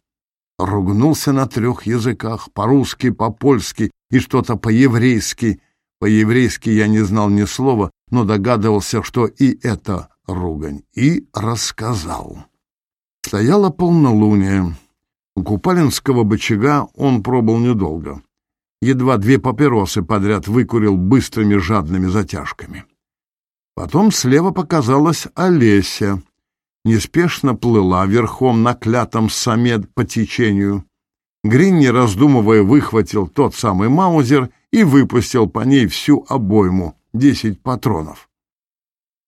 Ругнулся на трех языках, по-русски, по-польски и что-то по-еврейски. По-еврейски я не знал ни слова, но догадывался, что и это ругань, и рассказал. Стояло полнолуние. У Купалинского бочага он пробыл недолго. Едва две папиросы подряд выкурил быстрыми жадными затяжками. Потом слева показалась Олеся. Неспешно плыла верхом на клятом самед по течению. Грин, не раздумывая, выхватил тот самый маузер и выпустил по ней всю обойму, десять патронов.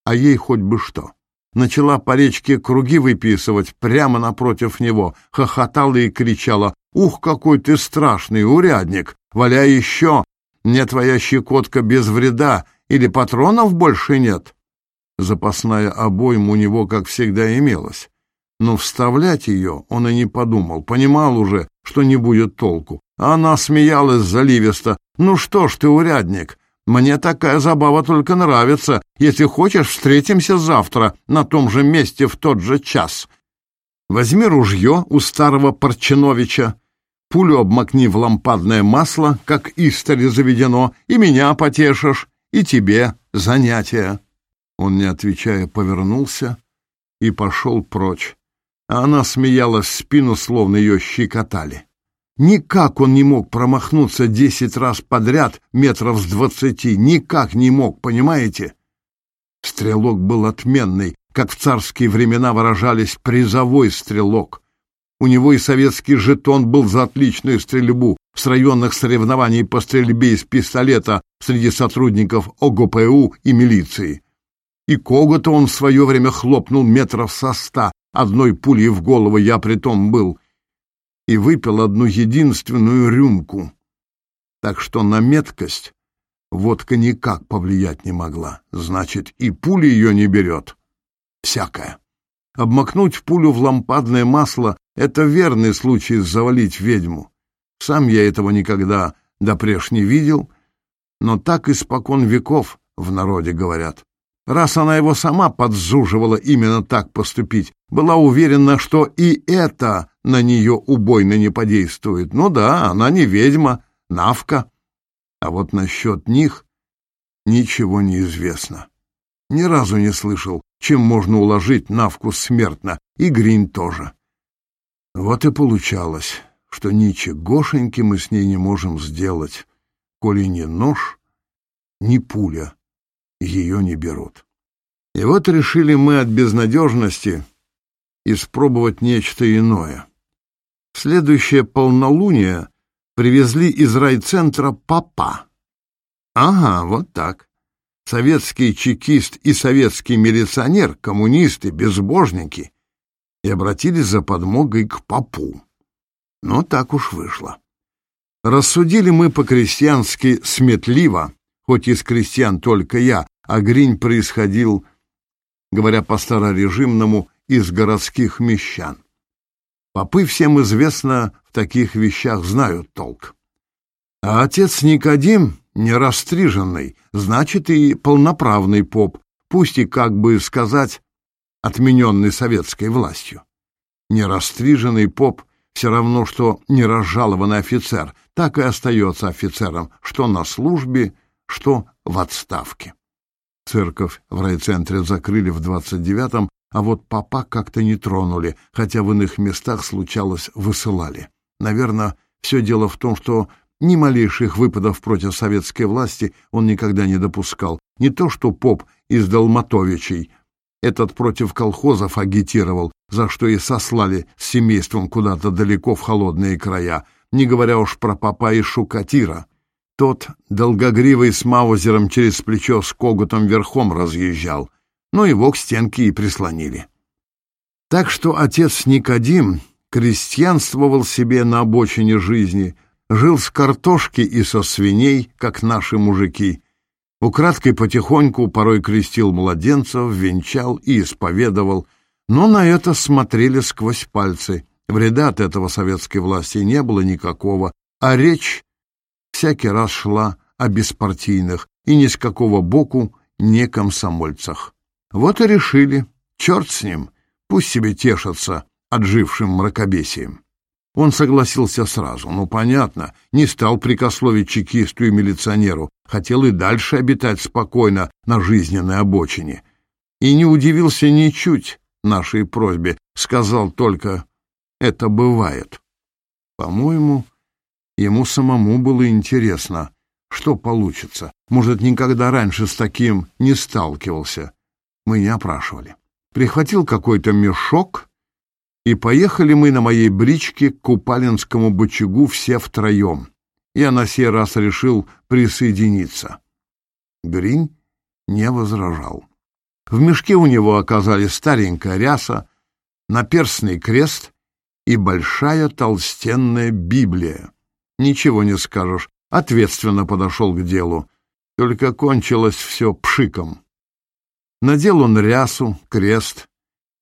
А ей хоть бы что. Начала по речке круги выписывать прямо напротив него, хохотала и кричала «Ух, какой ты страшный, урядник! Валяй еще! Мне твоя щекотка без вреда, или патронов больше нет?» Запасная обойма у него, как всегда, имелась. Но вставлять ее он и не подумал, понимал уже, что не будет толку. А она смеялась заливисто. «Ну что ж ты, урядник, мне такая забава только нравится. Если хочешь, встретимся завтра на том же месте в тот же час. Возьми ружье у старого Парчиновича, пулю обмакни в лампадное масло, как истори заведено, и меня потешишь, и тебе занятие». Он, не отвечая, повернулся и пошел прочь, а она смеялась в спину, словно ее щекотали. Никак он не мог промахнуться десять раз подряд, метров с двадцати, никак не мог, понимаете? Стрелок был отменный, как в царские времена выражались «призовой стрелок». У него и советский жетон был за отличную стрельбу с районных соревнований по стрельбе из пистолета среди сотрудников ОГПУ и милиции. И Когота он в свое время хлопнул метров со ста, одной пулей в голову я при том был и выпил одну единственную рюмку. Так что на меткость водка никак повлиять не могла. Значит, и пули ее не берет. Всякое. Обмакнуть пулю в лампадное масло — это верный случай завалить ведьму. Сам я этого никогда допреж не видел, но так испокон веков в народе говорят раз она его сама подзуживала именно так поступить, была уверена, что и это на нее убойно не подействует. Ну да, она не ведьма, навка. А вот насчет них ничего не известно. Ни разу не слышал, чем можно уложить навку смертно, и Грин тоже. Вот и получалось, что ничегошеньки мы с ней не можем сделать, коли ни нож, ни пуля — ее не берут. И вот решили мы от безнадежности испробовать нечто иное. Следующее полнолуние привезли из райцентра папа. Ага, вот так. Советский чекист и советский милиционер, коммунисты, безбожники, и обратились за подмогой к папу. Но так уж вышло. Рассудили мы по-крестьянски сметливо хоть из крестьян только я, а Гринь происходил, говоря по-старорежимному, из городских мещан. Попы всем известно, в таких вещах знают толк. А отец Никодим, не растриженный, значит и полноправный поп, пусть и, как бы сказать, отмененный советской властью. Нерастриженный поп все равно, что не разжалованный офицер, так и остается офицером, что на службе, что в отставке. Церковь в райцентре закрыли в 29-м, а вот папа как-то не тронули, хотя в иных местах случалось высылали. Наверное, все дело в том, что ни малейших выпадов против советской власти он никогда не допускал. Не то что поп из Долматовичей. Этот против колхозов агитировал, за что и сослали с семейством куда-то далеко в холодные края, не говоря уж про папа и Шукатира. Тот долгогривый с маузером через плечо с коготом верхом разъезжал, но его к стенке и прислонили. Так что отец Никодим крестьянствовал себе на обочине жизни, жил с картошки и со свиней, как наши мужики, украдкой потихоньку порой крестил младенцев, венчал и исповедовал, но на это смотрели сквозь пальцы. Вреда от этого советской власти не было никакого, а речь всякий раз шла о беспартийных и ни с какого боку не комсомольцах. Вот и решили, черт с ним, пусть себе тешатся отжившим мракобесием. Он согласился сразу, ну, понятно, не стал прикословить чекисту и милиционеру, хотел и дальше обитать спокойно на жизненной обочине. И не удивился ничуть нашей просьбе, сказал только «это бывает». По-моему, Ему самому было интересно, что получится. Может, никогда раньше с таким не сталкивался. Мы не опрашивали. Прихватил какой-то мешок, и поехали мы на моей бричке к Купалинскому бычагу все втроем. Я на сей раз решил присоединиться. Гринь не возражал. В мешке у него оказались старенькая ряса, наперстный крест и большая толстенная Библия ничего не скажешь, ответственно подошел к делу. Только кончилось все пшиком. Надел он рясу, крест,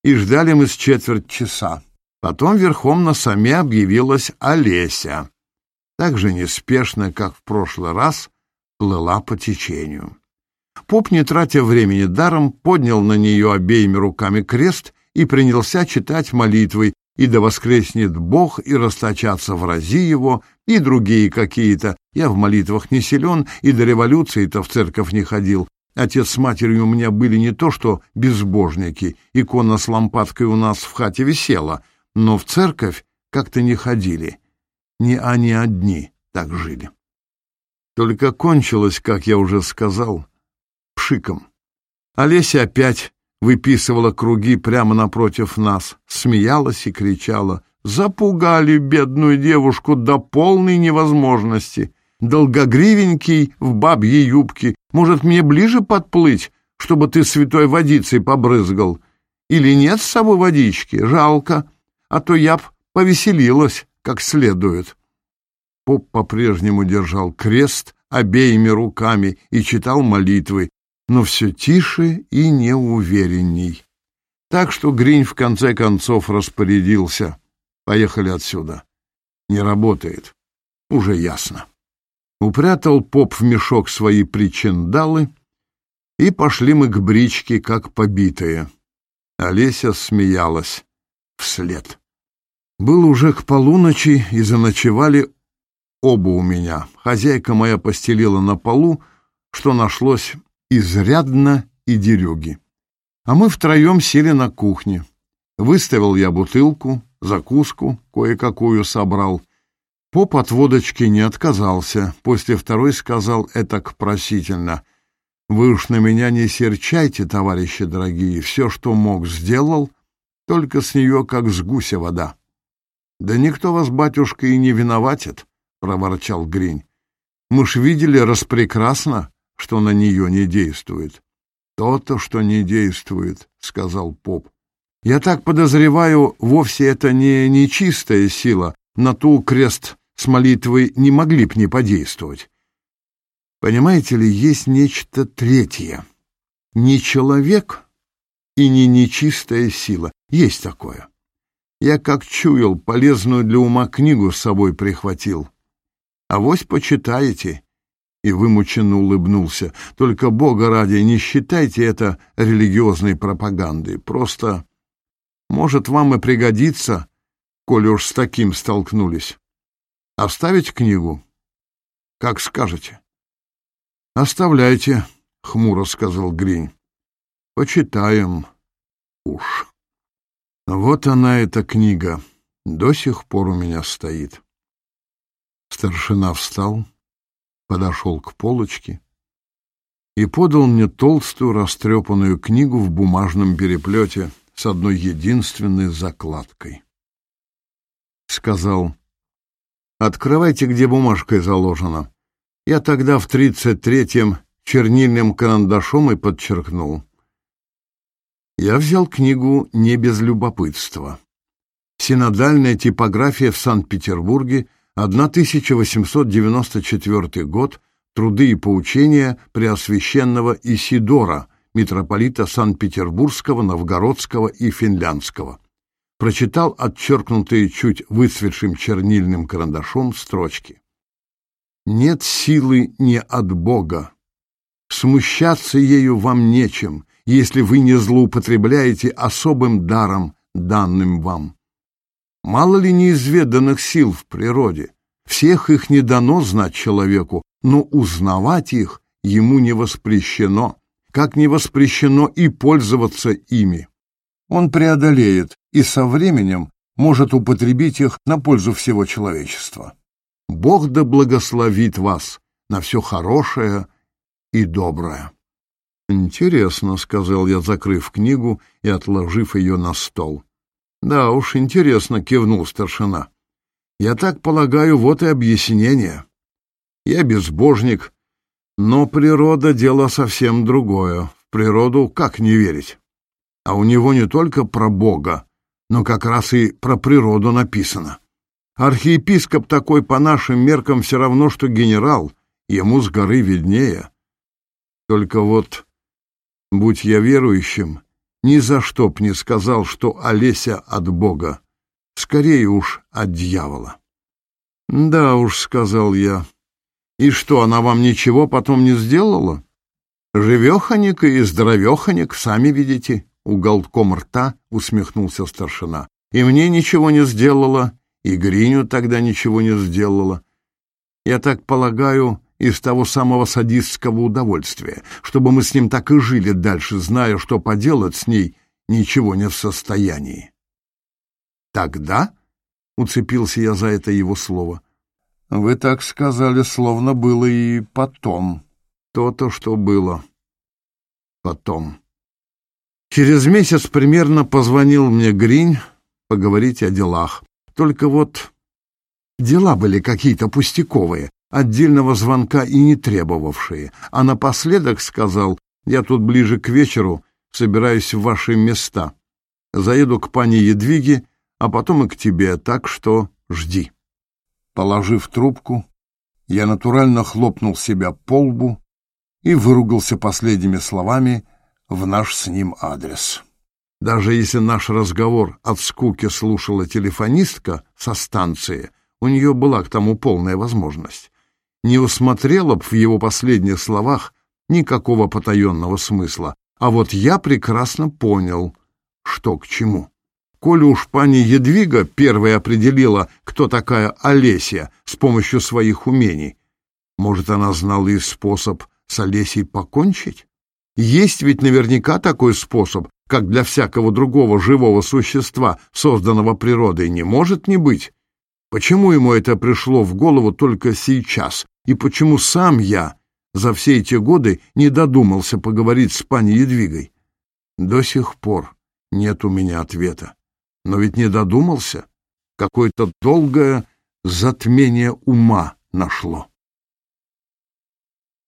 и ждали мы с четверть часа. Потом верхом на саме объявилась Олеся. Так же неспешно, как в прошлый раз, плыла по течению. Поп, не тратя времени даром, поднял на нее обеими руками крест и принялся читать молитвой, и да воскреснет Бог, и расточатся врази его, и другие какие-то. Я в молитвах не силен, и до революции-то в церковь не ходил. Отец с матерью у меня были не то что безбожники, икона с лампадкой у нас в хате висела, но в церковь как-то не ходили. Не они одни так жили. Только кончилось, как я уже сказал, пшиком. Олеся опять выписывала круги прямо напротив нас, смеялась и кричала. Запугали бедную девушку до полной невозможности. Долгогривенький в бабьей юбке. Может, мне ближе подплыть, чтобы ты святой водицей побрызгал? Или нет с собой водички? Жалко. А то я б повеселилась как следует. Поп по-прежнему держал крест обеими руками и читал молитвы, но все тише и неуверенней. Так что Гринь в конце концов распорядился. Поехали отсюда. Не работает. Уже ясно. Упрятал поп в мешок свои причиндалы, и пошли мы к бричке, как побитые. Олеся смеялась вслед. Было уже к полуночи, и заночевали оба у меня. Хозяйка моя постелила на полу, что нашлось изрядно и дерёги. А мы втроем сели на кухне. Выставил я бутылку, закуску кое-какую собрал. Поп от водочки не отказался, после второй сказал этак просительно. «Вы уж на меня не серчайте, товарищи дорогие, все, что мог, сделал, только с неё как с гуся вода». «Да никто вас, батюшка, и не виноватит», — проворчал Гринь. «Мы ж видели распрекрасно, что на нее не действует. «То-то, что не действует», — сказал поп. «Я так подозреваю, вовсе это не нечистая сила. На ту крест с молитвой не могли б не подействовать. Понимаете ли, есть нечто третье. Не человек и не нечистая сила. Есть такое. Я, как чуял, полезную для ума книгу с собой прихватил. А вось почитаете, и вымученно улыбнулся. «Только Бога ради, не считайте это религиозной пропагандой. Просто, может, вам и пригодится, коли уж с таким столкнулись. Оставить книгу? Как скажете». «Оставляйте», — хмуро сказал Гринь. «Почитаем уж». Вот она, эта книга, до сих пор у меня стоит. Старшина встал подошел к полочке и подал мне толстую растрепанную книгу в бумажном переплете с одной единственной закладкой. Сказал, «Открывайте, где бумажкой заложено. Я тогда в тридцать третьем чернильным карандашом и подчеркнул». Я взял книгу не без любопытства. Синодальная типография в Санкт-Петербурге — 1894 год. Труды и поучения Преосвященного Исидора, митрополита Санкт-Петербургского, Новгородского и Финляндского. Прочитал отчеркнутые чуть выцветшим чернильным карандашом строчки. «Нет силы не от Бога. Смущаться ею вам нечем, если вы не злоупотребляете особым даром, данным вам». Мало ли неизведанных сил в природе. Всех их не дано знать человеку, но узнавать их ему не воспрещено, как не воспрещено и пользоваться ими. Он преодолеет и со временем может употребить их на пользу всего человечества. Бог да благословит вас на все хорошее и доброе. «Интересно», — сказал я, закрыв книгу и отложив ее на стол. Да уж, интересно, кивнул старшина. Я так полагаю, вот и объяснение. Я безбожник, но природа — дело совсем другое. В природу как не верить? А у него не только про Бога, но как раз и про природу написано. Архиепископ такой по нашим меркам все равно, что генерал, ему с горы виднее. Только вот, будь я верующим, ни за что б не сказал, что Олеся от Бога, скорее уж от дьявола. «Да уж», — сказал я. «И что, она вам ничего потом не сделала?» «Живеханик и здоровеханик, сами видите», — уголком рта усмехнулся старшина. «И мне ничего не сделала, и Гриню тогда ничего не сделала. Я так полагаю, из того самого садистского удовольствия, чтобы мы с ним так и жили дальше, зная, что поделать с ней ничего не в состоянии. Тогда уцепился я за это его слово. Вы так сказали, словно было и потом. То-то, что было. Потом. Через месяц примерно позвонил мне Гринь поговорить о делах. Только вот дела были какие-то пустяковые, отдельного звонка и не требовавшие, а напоследок сказал, я тут ближе к вечеру собираюсь в ваши места. Заеду к пане Едвиге, а потом и к тебе, так что жди. Положив трубку, я натурально хлопнул себя по лбу и выругался последними словами в наш с ним адрес. Даже если наш разговор от скуки слушала телефонистка со станции, у нее была к тому полная возможность не усмотрела б в его последних словах никакого потаенного смысла. А вот я прекрасно понял, что к чему. Коли уж пани Едвига первая определила, кто такая Олеся с помощью своих умений, может, она знала и способ с Олесей покончить? Есть ведь наверняка такой способ, как для всякого другого живого существа, созданного природой, не может не быть. Почему ему это пришло в голову только сейчас? И почему сам я за все эти годы не додумался поговорить с пани Едвигой? До сих пор нет у меня ответа. Но ведь не додумался. Какое-то долгое затмение ума нашло.